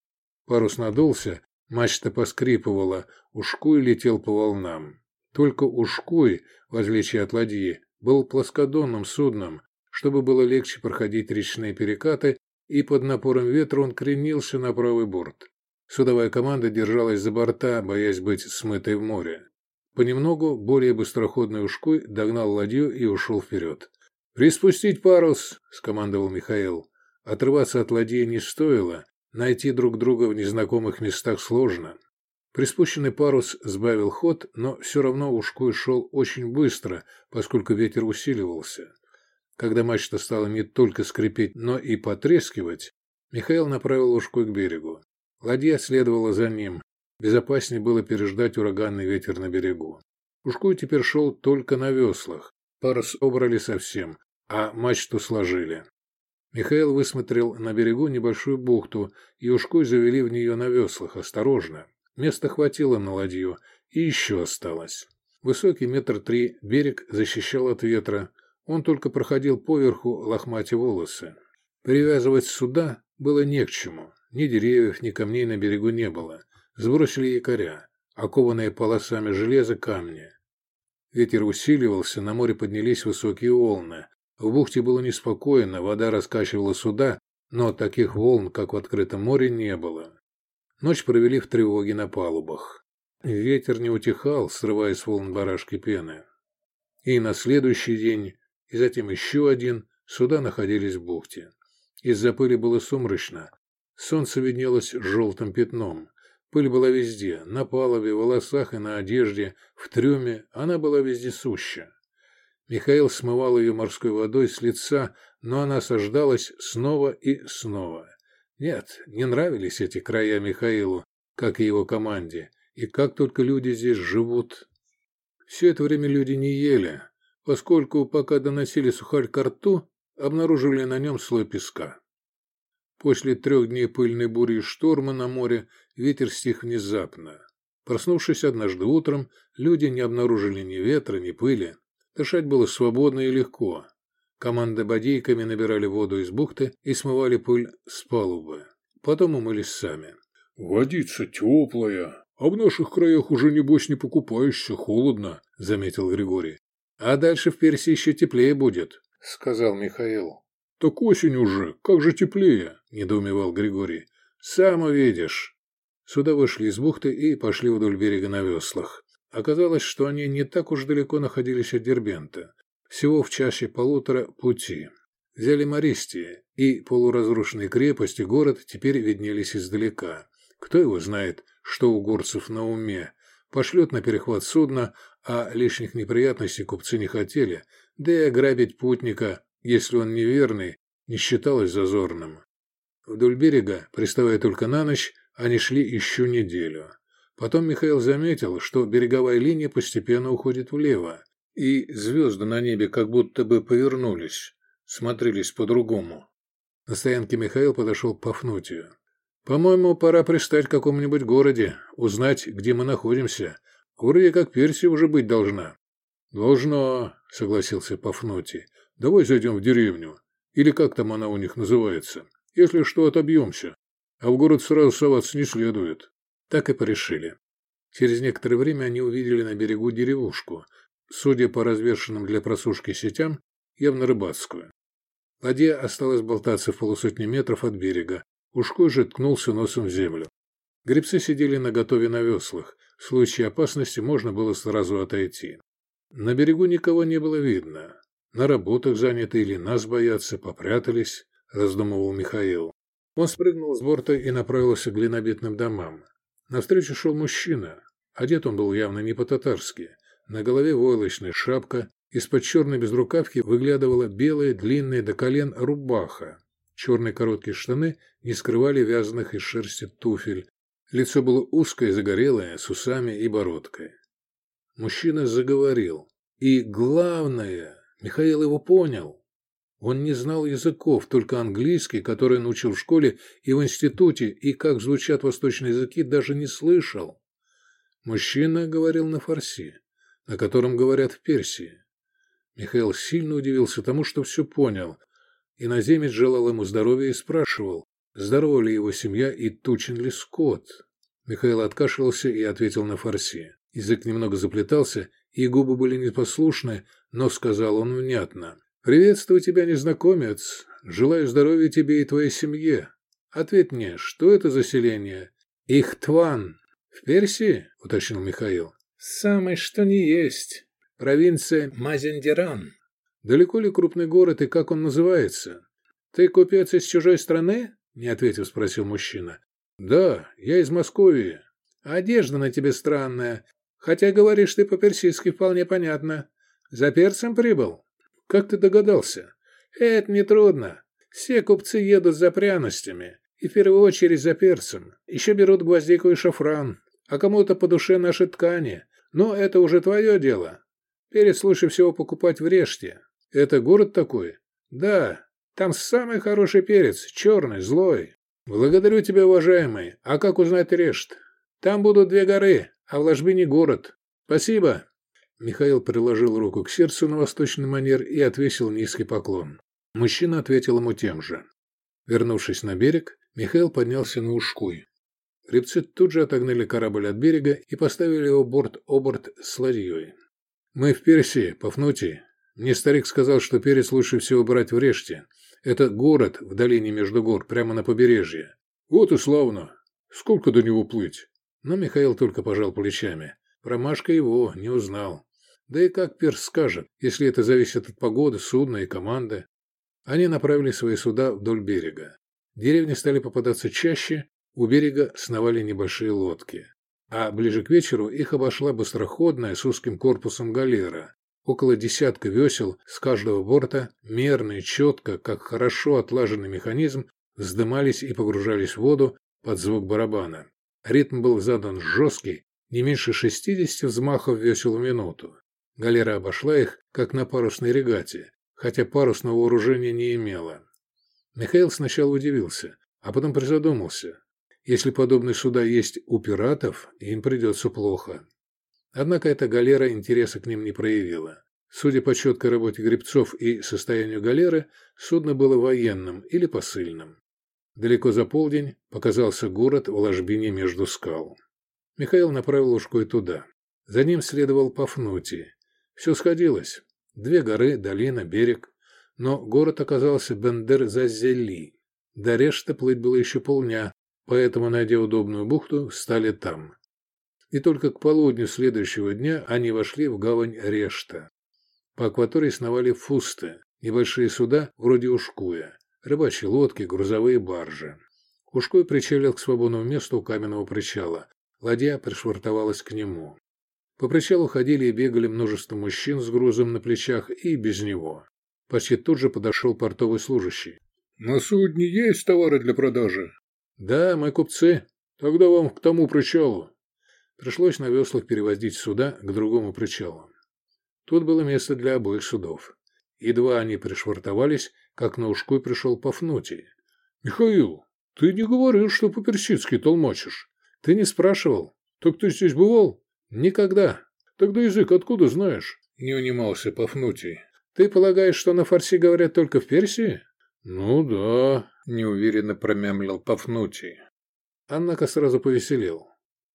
Парус надулся, мачта поскрипывала, ушкуй летел по волнам. Только Ушкуй, в отличие от ладьи, был плоскодонным судном, чтобы было легче проходить речные перекаты, и под напором ветра он кренился на правый борт. Судовая команда держалась за борта, боясь быть смытой в море. Понемногу более быстроходный Ушкуй догнал ладью и ушел вперед. «Приспустить парус!» – скомандовал Михаил. Отрываться от ладьи не стоило, найти друг друга в незнакомых местах сложно. Приспущенный парус сбавил ход, но все равно Ушкуй шел очень быстро, поскольку ветер усиливался. Когда мачта стала не только скрипеть, но и потрескивать, Михаил направил Ушкуй к берегу. Ладья следовала за ним. Безопаснее было переждать ураганный ветер на берегу. Ушкуй теперь шел только на веслах. Парус обрали совсем, а мачту сложили. Михаил высмотрел на берегу небольшую бухту, и Ушкуй завели в нее на веслах, осторожно. Места хватило на ладью, и еще осталось. Высокий метр три берег защищал от ветра, он только проходил поверху лохматя волосы. Привязывать суда было не к чему. Ни деревьев, ни камней на берегу не было. Сбросили якоря, окованные полосами железа камни. Ветер усиливался, на море поднялись высокие волны. В бухте было неспокойно, вода раскачивала суда, но таких волн, как в открытом море, не было. Ночь провели в тревоге на палубах. Ветер не утихал, срывая с волн барашки пены. И на следующий день, и затем еще один, суда находились в бухте. Из-за пыли было сумрачно, Солнце виднелось желтым пятном. Пыль была везде, на палубе, волосах и на одежде, в трюме, она была вездесуща. Михаил смывал ее морской водой с лица, но она сождалась снова и снова. Нет, не нравились эти края Михаилу, как и его команде, и как только люди здесь живут. Все это время люди не ели, поскольку, пока доносили сухарь к рту, обнаружили на нем слой песка. После трех дней пыльной бури и шторма на море ветер стих внезапно. Проснувшись однажды утром, люди не обнаружили ни ветра, ни пыли. Дышать было свободно и легко. Команда бодейками набирали воду из бухты и смывали пыль с палубы. Потом умылись сами. «Водица теплая, а в наших краях уже, небось, не покупаешься, холодно», — заметил Григорий. «А дальше в Персии еще теплее будет», — сказал Михаил. «Так осень уже, как же теплее!» – недоумевал Григорий. «Сам увидишь!» Сюда вышли из бухты и пошли вдоль берега на веслах. Оказалось, что они не так уж далеко находились от Дербента. Всего в чаще полутора пути. Взяли Мористии, и полуразрушенные крепости город теперь виднелись издалека. Кто его знает, что у горцев на уме. Пошлет на перехват судна, а лишних неприятностей купцы не хотели, да и ограбить путника если он неверный, не считалось зазорным. Вдоль берега, приставая только на ночь, они шли еще неделю. Потом Михаил заметил, что береговая линия постепенно уходит влево, и звезды на небе как будто бы повернулись, смотрелись по-другому. На стоянке Михаил подошел к Пафнутию. «По-моему, пора пристать в каком-нибудь городе, узнать, где мы находимся. Вроде как Персия уже быть должна». «Должно», — согласился Пафнутий. Давай зайдем в деревню. Или как там она у них называется. Если что, отобьемся. А в город сразу соваться не следует. Так и порешили. Через некоторое время они увидели на берегу деревушку, судя по развешенным для просушки сетям, явно рыбацкую. Ладья осталась болтаться в полусотни метров от берега. Ушкой же ткнулся носом в землю. Гребцы сидели на готове на веслах. В случае опасности можно было сразу отойти. На берегу никого не было видно. На работах заняты или нас боятся, попрятались, раздумывал Михаил. Он спрыгнул с борта и направился к глинобитным домам. Навстречу шел мужчина. Одет он был явно не по-татарски. На голове войлочная шапка, из-под черной безрукавки выглядывала белая, длинная до колен рубаха. Черные короткие штаны не скрывали вязаных из шерсти туфель. Лицо было узкое, загорелое, с усами и бородкой. Мужчина заговорил. И главное, Михаил его понял. Он не знал языков, только английский, который научил в школе и в институте, и как звучат восточные языки, даже не слышал. Мужчина говорил на фарси, на котором говорят в Персии. Михаил сильно удивился тому, что все понял. Иноземец желал ему здоровья и спрашивал, здорова ли его семья и тучен ли скот. Михаил откашлялся и ответил на фарси. Язык немного заплетался, и губы были непослушны, но сказал он внятно. «Приветствую тебя, незнакомец. Желаю здоровья тебе и твоей семье. Ответь мне, что это за селение?» «Ихтван». «В Персии?» – уточнил Михаил. «Самый что ни есть. Провинция Мазендеран». «Далеко ли крупный город и как он называется?» «Ты купец из чужой страны?» – не ответив, спросил мужчина. «Да, я из Москвы. Одежда на тебе странная, хотя говоришь ты по-персидски вполне понятно. За перцем прибыл? Как ты догадался? Это нетрудно. Все купцы едут за пряностями, и в первую очередь за перцем. Еще берут гвоздику и шафран, а кому-то по душе наши ткани. Но это уже твое дело. Перец лучше всего покупать в Реште. Это город такой? Да, там самый хороший перец, черный, злой. Благодарю тебя, уважаемый. А как узнать Решт? Там будут две горы, а в ложбине город. Спасибо. Михаил приложил руку к сердцу на восточный манер и отвесил низкий поклон. Мужчина ответил ему тем же. Вернувшись на берег, Михаил поднялся на ушкуй. Рыбцы тут же отогнали корабль от берега и поставили его борт-оборт с ладьей. «Мы в Персии, Пафнутий. Мне старик сказал, что перец лучше всего брать в Реште. Это город в долине между гор, прямо на побережье. Вот и славно. Сколько до него плыть?» Но Михаил только пожал плечами. Промашка его не узнал. Да и как Перс скажет, если это зависит от погоды, судна и команды. Они направили свои суда вдоль берега. Деревни стали попадаться чаще, у берега сновали небольшие лодки. А ближе к вечеру их обошла быстроходная с узким корпусом галера. Около десятка весел с каждого борта, мерно и четко, как хорошо отлаженный механизм, вздымались и погружались в воду под звук барабана. Ритм был задан жесткий, не меньше 60 взмахов весел в минуту. Галера обошла их, как на парусной регате, хотя парусного вооружения не имела. Михаил сначала удивился, а потом призадумался. Если подобные суда есть у пиратов, им придется плохо. Однако эта галера интереса к ним не проявила. Судя по четкой работе гребцов и состоянию галеры, судно было военным или посыльным. Далеко за полдень показался город в ложбине между скал. Михаил направил ушкой туда. За ним следовал Пафнутий. Все сходилось. Две горы, долина, берег. Но город оказался Бендер-Зазели. До Решта плыть было еще полдня, поэтому, найдя удобную бухту, стали там. И только к полудню следующего дня они вошли в гавань Решта. По акватории сновали фусты, небольшие суда вроде Ушкуя, рыбачьи лодки, грузовые баржи. Ушкуй причалил к свободному месту у каменного причала, Ладья пришвартовалась к нему. По причалу ходили и бегали множество мужчин с грузом на плечах и без него. Почти тут же подошел портовый служащий. «На судне есть товары для продажи?» «Да, мы купцы. Тогда вам к тому причалу». Пришлось на веслах перевозить суда к другому причалу. Тут было место для обоих судов. Едва они пришвартовались, как на ушкуй пришел Пафнутий. «Михаил, ты не говорил, что по-персидски толмачишь?» Ты не спрашивал? Так ты здесь бывал? Никогда. Тогда язык откуда знаешь? Не унимался Пафнутий. Ты полагаешь, что на фарси говорят только в Персии? Ну да, неуверенно промямлил Пафнутий. Однако сразу повеселел.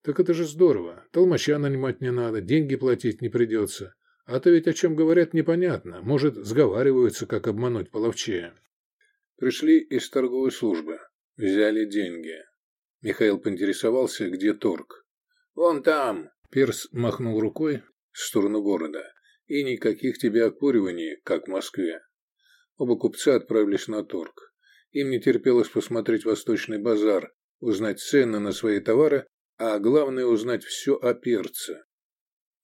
Так это же здорово. Толмача нанимать не надо, деньги платить не придется. А то ведь о чем говорят непонятно. Может, сговариваются, как обмануть половчее. Пришли из торговой службы. Взяли деньги. Михаил поинтересовался, где торг. «Вон там!» Перс махнул рукой в сторону города. «И никаких тебе окуриваний, как в Москве». Оба купца отправились на торг. Им не терпелось посмотреть восточный базар, узнать цены на свои товары, а главное узнать все о перце.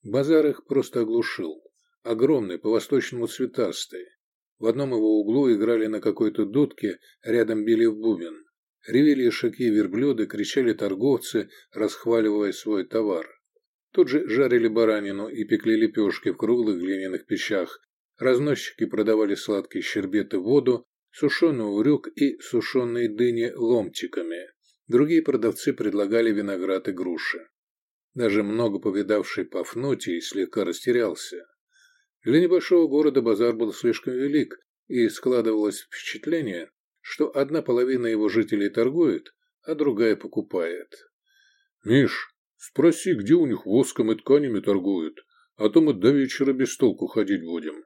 Базар их просто оглушил. Огромный, по-восточному цветастый. В одном его углу играли на какой-то дудке, рядом били в бубен. Ревели ишаки верблюды, кричали торговцы, расхваливая свой товар. Тут же жарили баранину и пекли лепешки в круглых глиняных печах. Разносчики продавали сладкие щербеты воду, сушеный урюк и сушеные дыни ломтиками. Другие продавцы предлагали виноград и груши. Даже много повидавший Пафнутий слегка растерялся. Для небольшого города базар был слишком велик, и складывалось впечатление, что одна половина его жителей торгует, а другая покупает. «Миш, спроси, где у них воском и тканями торгуют. а то мы до вечера без толку ходить будем.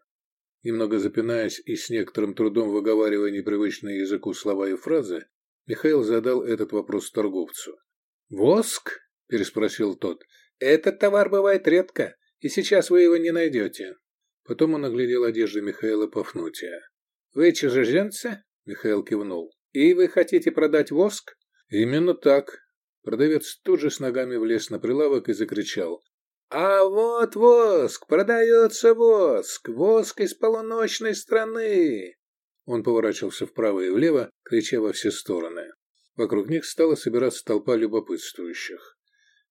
Немного запинаясь и с некоторым трудом выговаривая непривычные языку слова и фразы, Михаил задал этот вопрос торговцу. «Воск?» – переспросил тот. «Этот товар бывает редко, и сейчас вы его не найдете». Потом он оглядел одежды Михаила Пафнутия. «Вы чужеземцы?» – Михаил кивнул. «И вы хотите продать воск?» «Именно так». Продавец тут же с ногами влез на прилавок и закричал. «А вот воск! Продается воск! Воск из полуночной страны!» Он поворачивался вправо и влево, крича во все стороны. Вокруг них стала собираться толпа любопытствующих.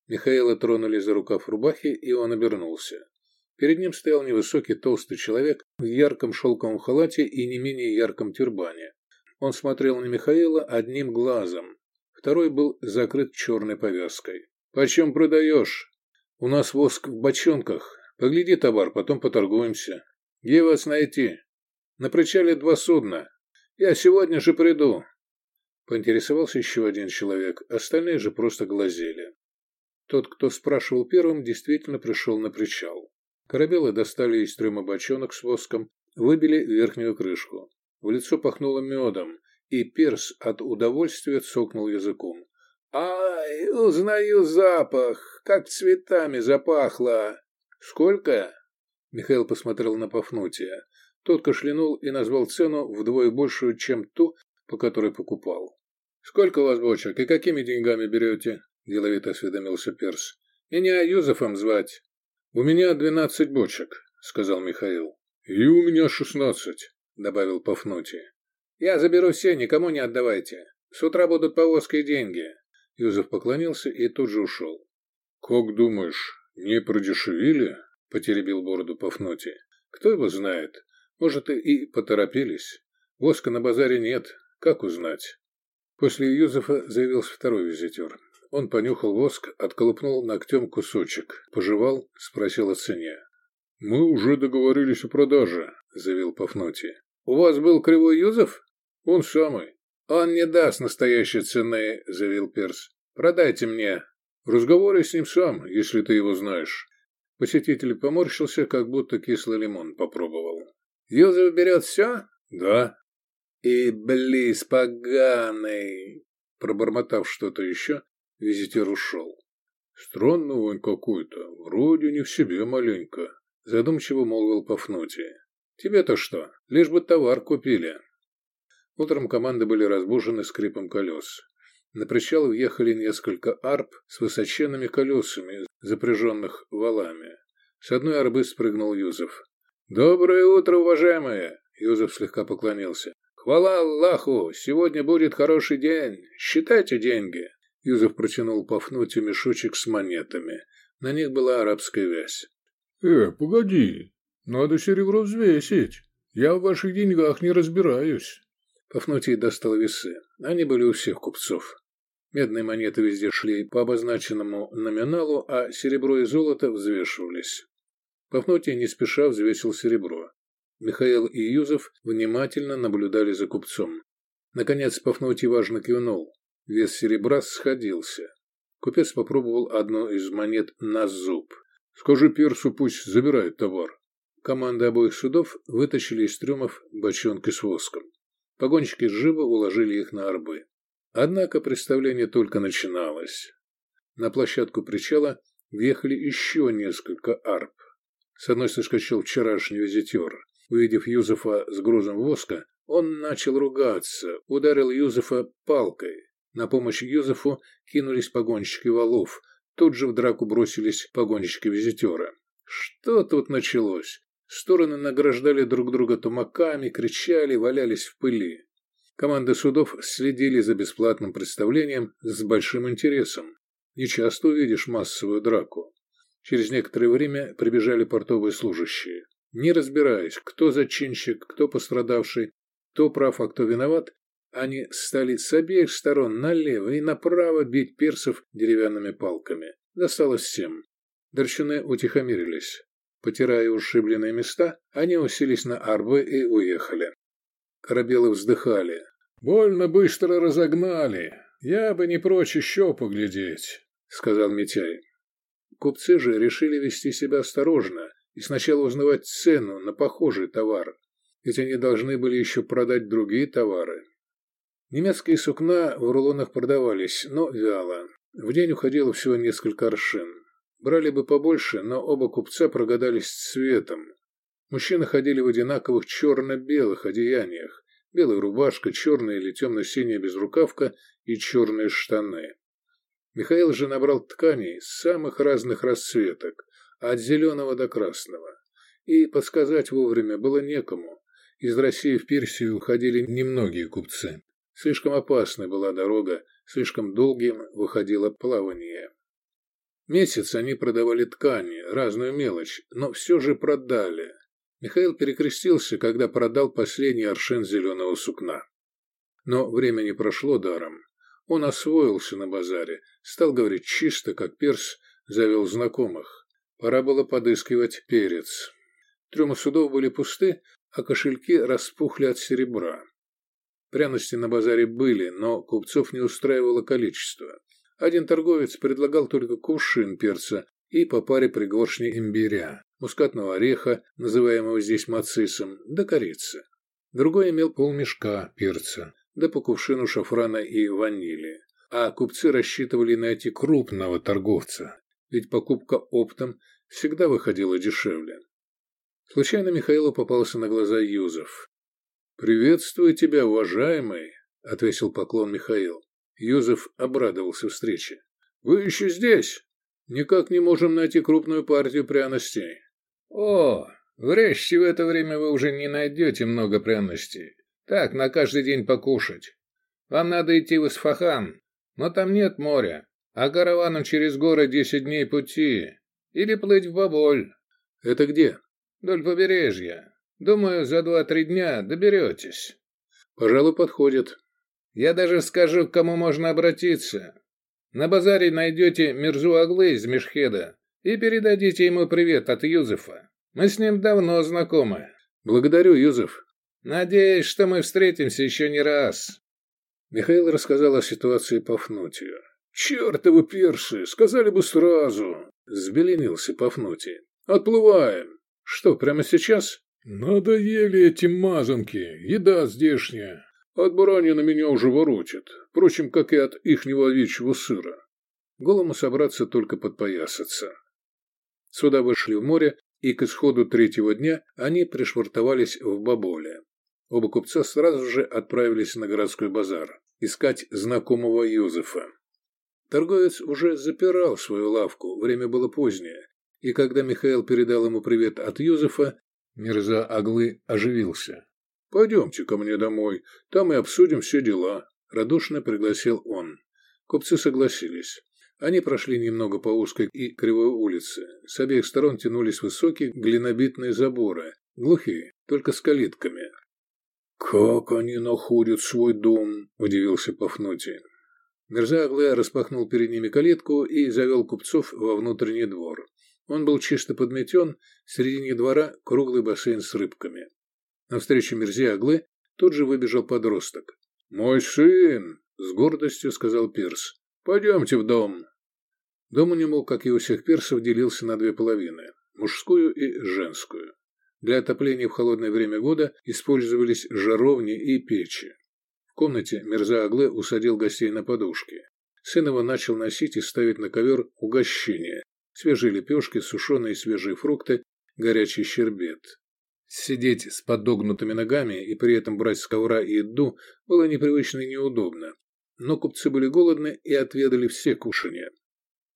Михаила тронули за рукав рубахи, и он обернулся. Перед ним стоял невысокий толстый человек в ярком шелковом халате и не менее ярком тюрбане. Он смотрел на Михаила одним глазом, второй был закрыт черной повязкой. «Почем продаешь?» У нас воск в бочонках. Погляди товар, потом поторгуемся. Где вас найти? На причале два судна. Я сегодня же приду. Поинтересовался еще один человек, остальные же просто глазели. Тот, кто спрашивал первым, действительно пришел на причал. Корабелы достали из трюма бочонок с воском, выбили верхнюю крышку. В лицо пахнуло медом, и перс от удовольствия цокнул языком. «Ай, узнаю запах, как цветами запахло!» «Сколько?» Михаил посмотрел на Пафнутия. Тот кашлянул и назвал цену вдвое большую, чем ту, по которой покупал. «Сколько у вас бочек и какими деньгами берете?» – деловито осведомился Перс. «Меня Юзефом звать». «У меня двенадцать бочек», – сказал Михаил. «И у меня шестнадцать», – добавил Пафнутий. «Я заберу все, никому не отдавайте. С утра будут повозки и деньги. Юзеф поклонился и тут же ушел. «Как думаешь, не продешевили?» – потеребил бороду Пафнутий. «Кто его знает? Может, и поторопились. Воска на базаре нет. Как узнать?» После Юзефа заявился второй визитер. Он понюхал воск, отколупнул ногтем кусочек, пожевал, спросил о цене. «Мы уже договорились о продаже», – заявил Пафнутий. «У вас был кривой Юзеф?» «Он самый. «Он не даст настоящей цены», — заявил Перс. «Продайте мне». «Разговаривай с ним сам, если ты его знаешь». Посетитель поморщился, как будто кислый лимон попробовал. «Юзеф берет все?» «Да». «И близ поганый!» Пробормотав что-то еще, визитер ушел. «Странно он какой-то, вроде не в себе маленько», — задумчиво молвил Пафнутий. «Тебе-то что, лишь бы товар купили». Утром команды были разбужены скрипом колес. На причал въехали несколько арб с высоченными колесами, запряженных валами. С одной арбы спрыгнул Юзеф. «Доброе утро, уважаемые!» Юзеф слегка поклонился. «Хвала Аллаху! Сегодня будет хороший день! Считайте деньги!» Юзеф протянул Пафнутию мешочек с монетами. На них была арабская вязь. «Э, погоди! Надо серебро взвесить! Я в ваших деньгах не разбираюсь!» Пафнутий достал весы. Они были у всех купцов. Медные монеты везде шли по обозначенному номиналу, а серебро и золото взвешивались. Пафнутий не спеша взвесил серебро. Михаил и Юзов внимательно наблюдали за купцом. Наконец Пафнутий важно кивнул. Вес серебра сходился. Купец попробовал одну из монет на зуб. «Скажи Персу, пусть забирает товар». Команды обоих судов вытащили из трюмов бочонки с воском. Погонщики живо уложили их на арбы. Однако представление только начиналось. На площадку причала въехали еще несколько арб. С одной соскочил вчерашний визитер. Увидев Юзефа с грузом воска, он начал ругаться, ударил Юзефа палкой. На помощь Юзефу кинулись погонщики валов. Тут же в драку бросились погонщики визитера. Что тут началось? Стороны награждали друг друга тумаками, кричали, валялись в пыли. Команды судов следили за бесплатным представлением с большим интересом. Не часто увидишь массовую драку. Через некоторое время прибежали портовые служащие. Не разбираясь, кто зачинщик, кто пострадавший, кто прав, а кто виноват, они стали с обеих сторон налево и направо бить персов деревянными палками. Досталось всем. Дорчуны утихомирились. Потирая ушибленные места, они уселись на арбы и уехали. Корабелы вздыхали. «Больно быстро разогнали. Я бы не прочь еще поглядеть», — сказал Митяй. Купцы же решили вести себя осторожно и сначала узнавать цену на похожий товар, ведь они должны были еще продать другие товары. Немецкие сукна в рулонах продавались, но вяло. В день уходило всего несколько аршин. Брали бы побольше, но оба купца прогадались цветом. Мужчины ходили в одинаковых черно-белых одеяниях. Белая рубашка, черная или темно-синяя безрукавка и черные штаны. Михаил же набрал тканей самых разных расцветок, от зеленого до красного. И подсказать вовремя было некому. Из России в Персию уходили немногие купцы. Слишком опасной была дорога, слишком долгим выходило плавание. Месяц они продавали ткани, разную мелочь, но все же продали. Михаил перекрестился, когда продал последний аршин зеленого сукна. Но время не прошло даром. Он освоился на базаре, стал говорить чисто, как перс, завел знакомых. Пора было подыскивать перец. Трюмы судов были пусты, а кошельки распухли от серебра. Пряности на базаре были, но купцов не устраивало количество. Один торговец предлагал только кувшин перца и по паре пригоршней имбиря, мускатного ореха, называемого здесь мацисом, да корицы. Другой имел полмешка перца, да по кувшину шафрана и ванили. А купцы рассчитывали найти крупного торговца, ведь покупка оптом всегда выходила дешевле. Случайно Михаилу попался на глаза Юзеф. «Приветствую тебя, уважаемый», — отвесил поклон Михаил. Юзеф обрадовался встрече. «Вы еще здесь? Никак не можем найти крупную партию пряностей». «О, в Рещи в это время вы уже не найдете много пряностей. Так, на каждый день покушать. Вам надо идти в Исфахан, но там нет моря, а караваном через горы десять дней пути. Или плыть в Баболь». «Это где?» «Вдоль побережья. Думаю, за два-три дня доберетесь. Пожалуй, подходит. Я даже скажу, к кому можно обратиться. На базаре найдете Мирзу Аглы из Мешхеда и передадите ему привет от Юзефа. Мы с ним давно знакомы. Благодарю, Юзеф. Надеюсь, что мы встретимся еще не раз. Михаил рассказал о ситуации Пафнутию. «Чертовы персы! Сказали бы сразу!» — взбеленился Пафнутий. «Отплываем! Что, прямо сейчас?» «Надоели эти мазанки, еда здешняя. От баранина меня уже воротит, впрочем, как и от ихнего овечьего сыра. Голому собраться только подпоясаться». Сюда вышли в море, и к исходу третьего дня они пришвартовались в Баболе. Оба купца сразу же отправились на городской базар искать знакомого Юзефа. Торговец уже запирал свою лавку, время было позднее, и когда Михаил передал ему привет от Юзефа, Мирза Аглы оживился. «Пойдемте ко мне домой, там и обсудим все дела», — радушно пригласил он. Купцы согласились. Они прошли немного по узкой и кривой улице. С обеих сторон тянулись высокие глинобитные заборы, глухие, только с калитками. «Как они находят свой дом?» – удивился Пафнутий. Мирза распахнул перед ними калитку и завел купцов во внутренний двор. Он был чисто подметен, в середине двора круглый бассейн с рыбками. Навстречу Мирзе Аглы тут же выбежал подросток. «Мой сын!» — с гордостью сказал Пирс. «Пойдемте в дом». Дом у него, как и у всех персов, делился на две половины – мужскую и женскую. Для отопления в холодное время года использовались жаровни и печи. В комнате Мирза Аглы усадил гостей на подушки. Сын его начал носить и ставить на ковер угощения, свежие лепешки, сушеные свежие фрукты, горячий щербет. Сидеть с подогнутыми ногами и при этом брать с ковра еду было непривычно и неудобно. Но купцы были голодны и отведали все кушанья.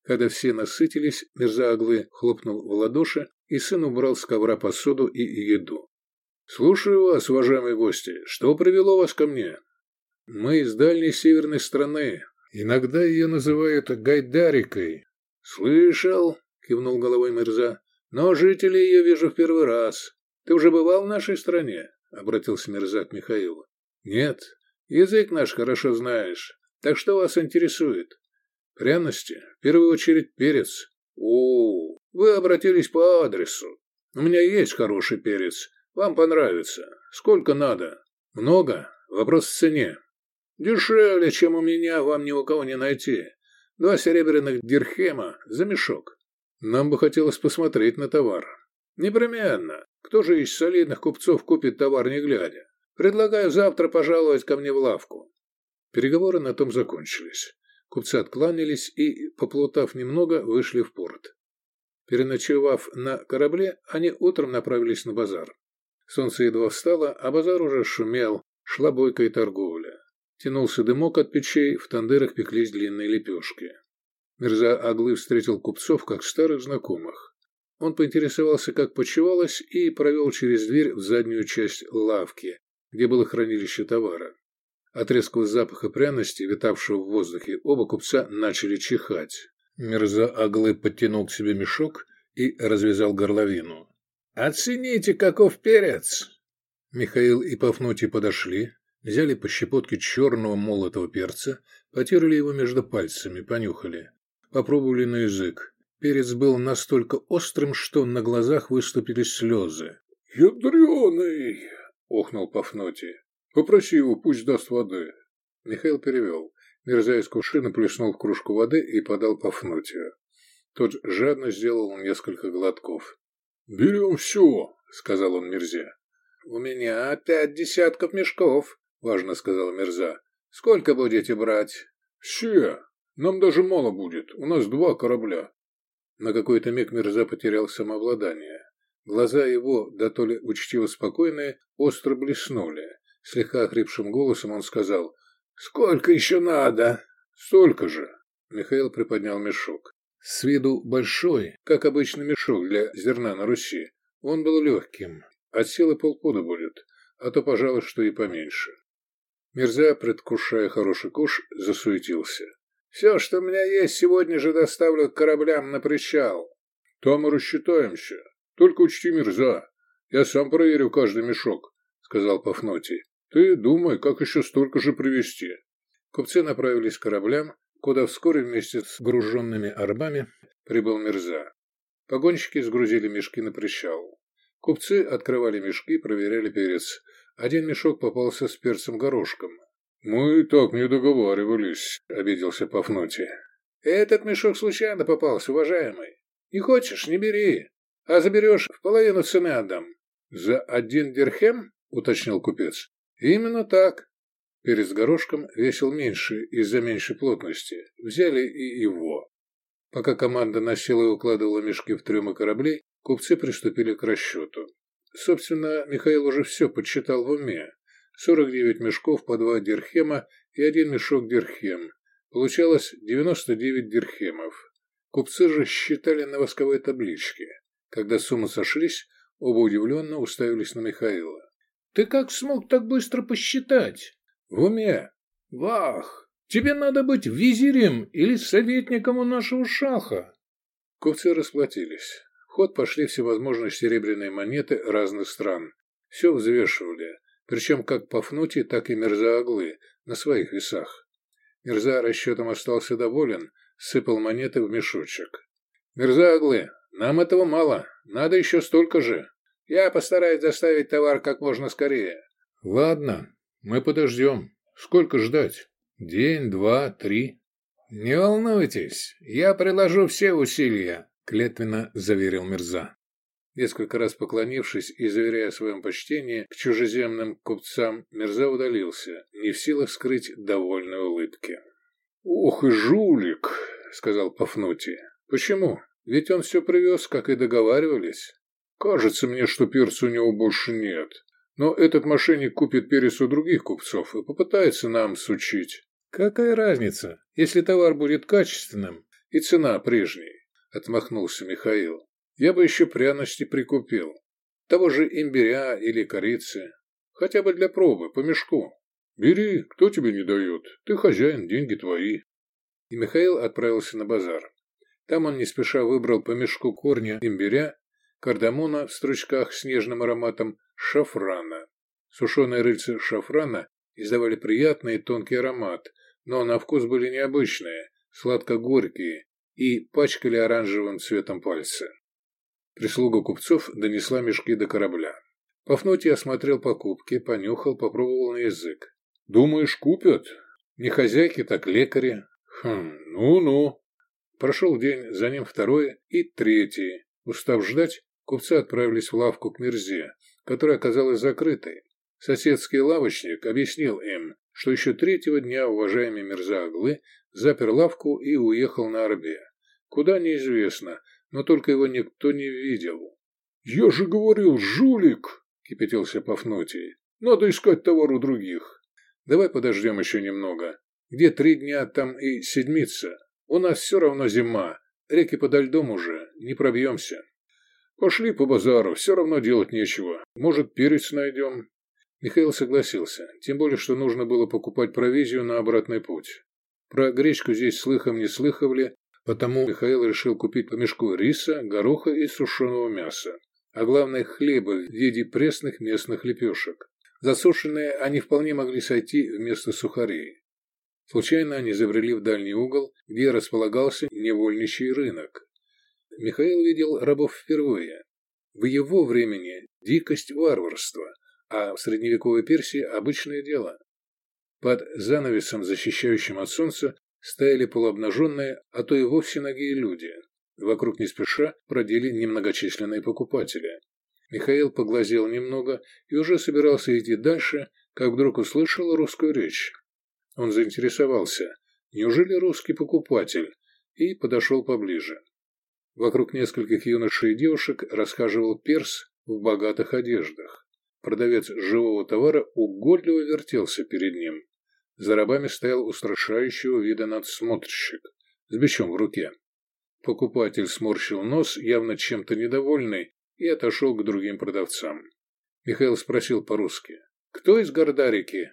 Когда все насытились, Мирза Аглы хлопнул в ладоши, и сын убрал с ковра посуду и еду. «Слушаю вас, уважаемые гости. Что привело вас ко мне?» «Мы из дальней северной страны. Иногда ее называют Гайдарикой, «Слышал», — кивнул головой Мирза, — «но жителей я вижу в первый раз. Ты уже бывал в нашей стране?» — обратился Мирза к Михаилу. «Нет, язык наш хорошо знаешь. Так что вас интересует?» «Пряности. В первую очередь перец». «О, вы обратились по адресу. У меня есть хороший перец. Вам понравится. Сколько надо?» «Много. Вопрос в цене». «Дешевле, чем у меня, вам ни у кого не найти. Два серебряных дирхема за мешок. Нам бы хотелось посмотреть на товар. Непременно. Кто же из солидных купцов купит товар не глядя? Предлагаю завтра пожаловать ко мне в лавку. Переговоры на том закончились. Купцы откланялись и, поплутав немного, вышли в порт. Переночевав на корабле, они утром направились на базар. Солнце едва встало, а базар уже шумел, шла бойкая торговля. Тянулся дымок от печей, в тандырах пеклись длинные лепешки. Мирза Аглы встретил купцов как старых знакомых. Он поинтересовался, как почевалось, и провел через дверь в заднюю часть лавки, где было хранилище товара. От резкого запаха пряности, витавшего в воздухе, оба купца начали чихать. Мирза Аглы подтянул к себе мешок и развязал горловину. «Оцените, каков перец!» Михаил и Пафнутий подошли, взяли по щепотке черного молотого перца, потерли его между пальцами, понюхали. Попробовали на язык. Перец был настолько острым, что на глазах выступили слезы. «Ядреный!» — охнул Пафнутий. «Попроси его, пусть даст воды». Михаил перевел. Мерза из кувшина плеснул в кружку воды и подал Пафнутию. Тот жадно сделал несколько глотков. «Берем все», — сказал он Мерзе. «У меня пять десятков мешков», — важно сказал Мерза. «Сколько будете брать?» «Все. Нам даже мало будет. У нас два корабля». На какой-то миг Мерза потерял самообладание. Глаза его, да то ли учтиво спокойные, остро блеснули. Слегка охрипшим голосом он сказал «Сколько еще надо?» «Столько же». Михаил приподнял мешок. С виду большой, как обычный мешок для зерна на Руси. Он был легким. От силы полпуда будет, а то, пожалуй, что и поменьше. Мирза, предвкушая хороший куш, засуетился. «Все, что у меня есть, сегодня же доставлю к кораблям на причал». «Там и рассчитаемся. Только учти, Мирза, я сам проверю каждый мешок», — сказал Пафнотий. «Ты думай, как еще столько же привезти». Купцы направились к кораблям, куда вскоре вместе с груженными арбами прибыл Мирза. Погонщики сгрузили мешки на причал. Купцы открывали мешки, проверяли перец. Один мешок попался с перцем-горошком. «Мы так не договаривались», — обиделся Пафнутий. «Этот мешок случайно попался, уважаемый. Не хочешь — не бери, а заберешь — в половину цены отдам». «За один дирхем?» — уточнил купец. «Именно так». Перец горошком весил меньше из-за меньшей плотности. Взяли и его. Пока команда носила и укладывала мешки в трюмы кораблей, купцы приступили к расчету. Собственно, Михаил уже все подсчитал в уме. 49 мешков по два дирхема и один мешок дирхем. Получалось 99 дирхемов. Купцы же считали на восковой табличке. Когда суммы сошлись, оба удивленно уставились на Михаила. «Ты как смог так быстро посчитать?» «В уме». «Вах! Тебе надо быть визирем или советником у нашего шаха». Купцы расплатились. В ход пошли всевозможные серебряные монеты разных стран. Все взвешивали причем как Пафнутий, так и Мерза-Аглы, на своих весах. Мерза расчетом остался доволен, сыпал монеты в мешочек. «Мерза-Аглы, нам этого мало, надо еще столько же. Я постараюсь доставить товар как можно скорее». «Ладно, мы подождем. Сколько ждать? День, два, три?» «Не волнуйтесь, я приложу все усилия», — клетвенно заверил Мерза. Несколько раз поклонившись и заверяя о своем почтении к чужеземным купцам, Мерза удалился, не в силах скрыть довольной улыбки. «Ох и жулик!» — сказал Пафнутий. «Почему? Ведь он все привез, как и договаривались». «Кажется мне, что перца у него больше нет. Но этот мошенник купит перец у других купцов и попытается нам сучить». «Какая разница, если товар будет качественным и цена прежней?» — отмахнулся Михаил. Я бы еще пряности прикупил. Того же имбиря или корицы. Хотя бы для пробы, по мешку. Бери, кто тебе не дает. Ты хозяин, деньги твои. И Михаил отправился на базар. Там он не спеша выбрал по мешку корня имбиря, кардамона в стручках с нежным ароматом шафрана. Сушеные рыльца шафрана издавали приятный и тонкий аромат, но на вкус были необычные, сладко-горькие и пачкали оранжевым цветом пальцы. Прислуга купцов донесла мешки до корабля. Пафнутий осмотрел покупки, понюхал, попробовал на язык. «Думаешь, купят?» «Не хозяйки, так лекари». «Хм, ну-ну». Прошел день, за ним второй и третий. Устав ждать, купцы отправились в лавку к Мирзе, которая оказалась закрытой. Соседский лавочник объяснил им, что еще третьего дня уважаемый Мирза Аглы запер лавку и уехал на Арбе. Куда неизвестно, но только его никто не видел. «Я же говорил, жулик!» – кипятился Пафнутий. «Надо искать товар у других». «Давай подождем еще немного. Где три дня, там и седмица. У нас все равно зима. Реки подо льдом уже, не пробьемся». «Пошли по базару, все равно делать нечего. Может, перец найдем?» Михаил согласился, тем более, что нужно было покупать провизию на обратный путь. Про гречку здесь слыхом не слыхивали, потому Михаил решил купить по мешку риса, гороха и сушеного мяса а главное хлеба в виде пресных местных лепешек. Засушенные они вполне могли сойти вместо сухарей. Случайно они забрели в дальний угол, где располагался невольничий рынок. Михаил видел рабов впервые. В его времени дикость варварства, а в средневековой Персии обычное дело. Под занавесом, защищающим от солнца, стояли полуобнаженные, а то и вовсе ноги люди. Вокруг не спеша продели немногочисленные покупатели. Михаил поглазел немного и уже собирался идти дальше, как вдруг услышал русскую речь. Он заинтересовался, неужели русский покупатель, и подошел поближе. Вокруг нескольких юношей и девушек расхаживал перс в богатых одеждах. Продавец живого товара угодливо вертелся перед ним. За рабами стоял устрашающего вида надсмотрщик с бичом в руке. Покупатель сморщил нос, явно чем-то недовольный, и отошел к другим продавцам. Михаил спросил по-русски. «Кто из Гордарики?»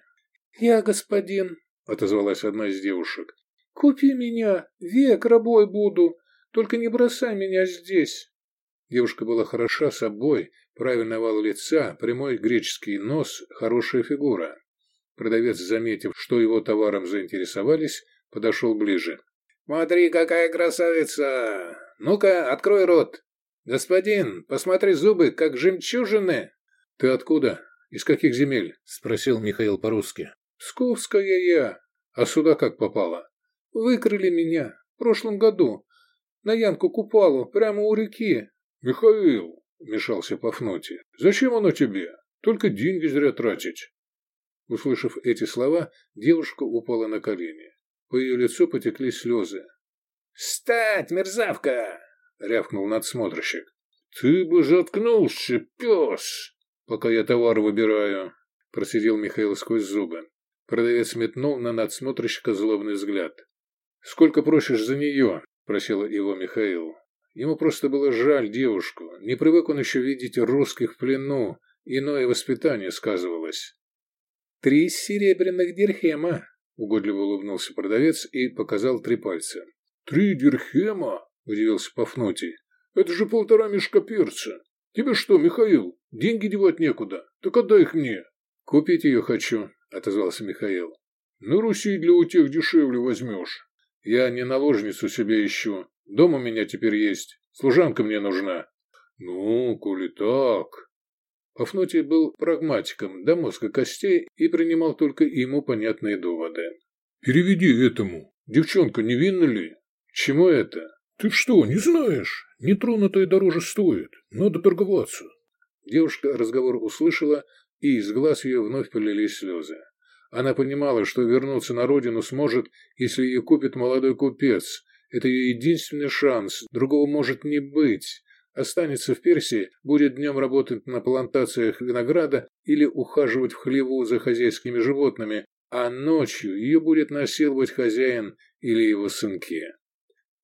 «Я, господин», — отозвалась одна из девушек. «Купи меня, век рабой буду, только не бросай меня здесь». Девушка была хороша собой, правильный овал лица, прямой греческий нос, хорошая фигура. Продавец, заметив, что его товаром заинтересовались, подошел ближе. «Смотри, какая красавица! Ну-ка, открой рот! Господин, посмотри зубы, как жемчужины!» «Ты откуда? Из каких земель?» — спросил Михаил по-русски. «Псковская я. А сюда как попала?» «Выкрыли меня в прошлом году. На Янку Купалу, прямо у реки». «Михаил!» — вмешался Пафнутий. «Зачем оно тебе? Только деньги зря тратить». Услышав эти слова, девушка упала на колени. По ее лицу потекли слезы. «Встать, мерзавка!» — рявкнул надсмотрщик. «Ты бы заткнулся, пес, пока я товар выбираю!» — просидел Михаил сквозь зубы. Продавец метнул на надсмотрщика злобный взгляд. «Сколько просишь за нее?» — просил его Михаил. Ему просто было жаль девушку. Не привык он еще видеть русских в плену. Иное воспитание сказывалось. «Три серебряных дирхема», Угодливо улыбнулся продавец и показал три пальца. «Три дирхема?» – удивился Пафнутий. «Это же полтора мешка перца. Тебе что, Михаил, деньги девать некуда? Так отдай их мне». «Купить ее хочу», – отозвался Михаил. «На Руси для утех дешевле возьмешь». «Я не наложницу себе ищу. Дом у меня теперь есть. Служанка мне нужна». «Ну, коли так...» Пафнутий был прагматиком до мозга костей и принимал только ему понятные доводы. «Переведи этому. Девчонка невинна ли?» «Чему это?» «Ты что, не знаешь? Нетронутое дороже стоит. Надо торговаться». Девушка разговор услышала, и из глаз ее вновь полились слезы. Она понимала, что вернуться на родину сможет, если ее купит молодой купец. Это ее единственный шанс, другого может не быть. Останется в Персии, будет днем работать на плантациях винограда или ухаживать в хлеву за хозяйскими животными, а ночью ее будет насиловать хозяин или его сынки.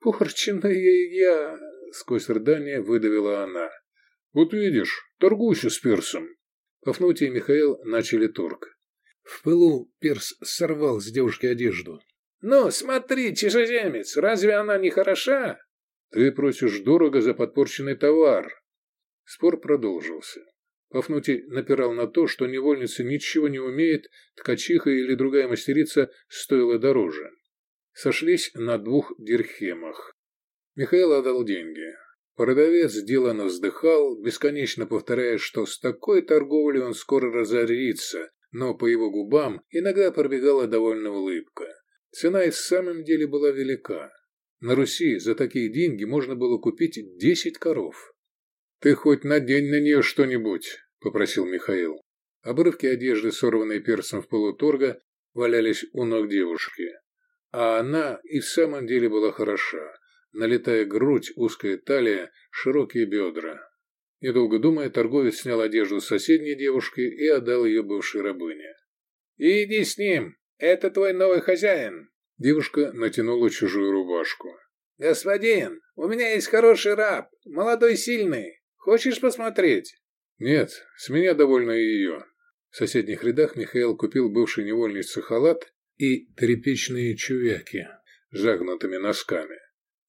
«Порченная я!» — сквозь рыдание выдавила она. «Вот видишь, торгуйся с персом!» Пафнутий и Михаил начали торг. В пылу перс сорвал с девушки одежду. «Ну, смотри, чужеземец, разве она не хороша?» Ты просишь дорого за подпорченный товар. Спор продолжился. Пафнутий напирал на то, что невольница ничего не умеет, ткачиха или другая мастерица стоила дороже. Сошлись на двух дирхемах. Михаил отдал деньги. Продавец делано вздыхал, бесконечно повторяя, что с такой торговлей он скоро разорится, но по его губам иногда пробегала довольно улыбка. Цена и в самом деле была велика. На Руси за такие деньги можно было купить десять коров. «Ты хоть надень на нее что-нибудь», — попросил Михаил. Обрывки одежды, сорванные перцем в полуторга, валялись у ног девушки. А она и в самом деле была хороша. Налетая грудь, узкая талия, широкие бедра. Недолго думая, торговец снял одежду с соседней девушки и отдал ее бывшей рабыне. «Иди с ним, это твой новый хозяин!» Девушка натянула чужую рубашку. «Господин, у меня есть хороший раб, молодой сильный. Хочешь посмотреть?» «Нет, с меня довольно и ее». В соседних рядах Михаил купил бывшей невольнице халат и тряпичные чувяки с загнутыми носками.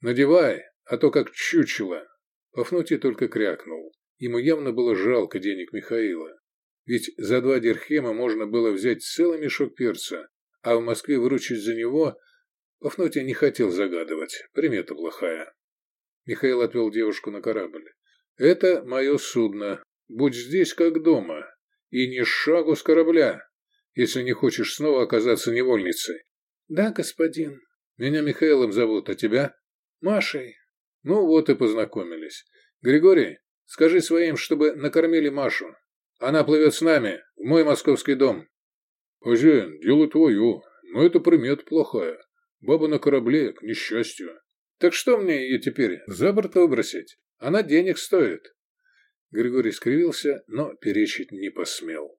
«Надевай, а то как чучело!» Пафнутий только крякнул. Ему явно было жалко денег Михаила. Ведь за два дирхема можно было взять целый мешок перца, а в Москве выручить за него Пафнутий не хотел загадывать. Примета плохая. Михаил отвел девушку на корабль. «Это мое судно. Будь здесь, как дома. И ни шагу с корабля, если не хочешь снова оказаться невольницей». «Да, господин». «Меня Михаилом зовут, а тебя?» «Машей». Ну вот и познакомились. Григорий, скажи своим, чтобы накормили Машу. Она плывет с нами, в мой московский дом. Хозяин, дело твое, но это примета плохая. Баба на корабле, к несчастью. Так что мне ее теперь, за борт выбросить? Она денег стоит. Григорий скривился, но перечить не посмел.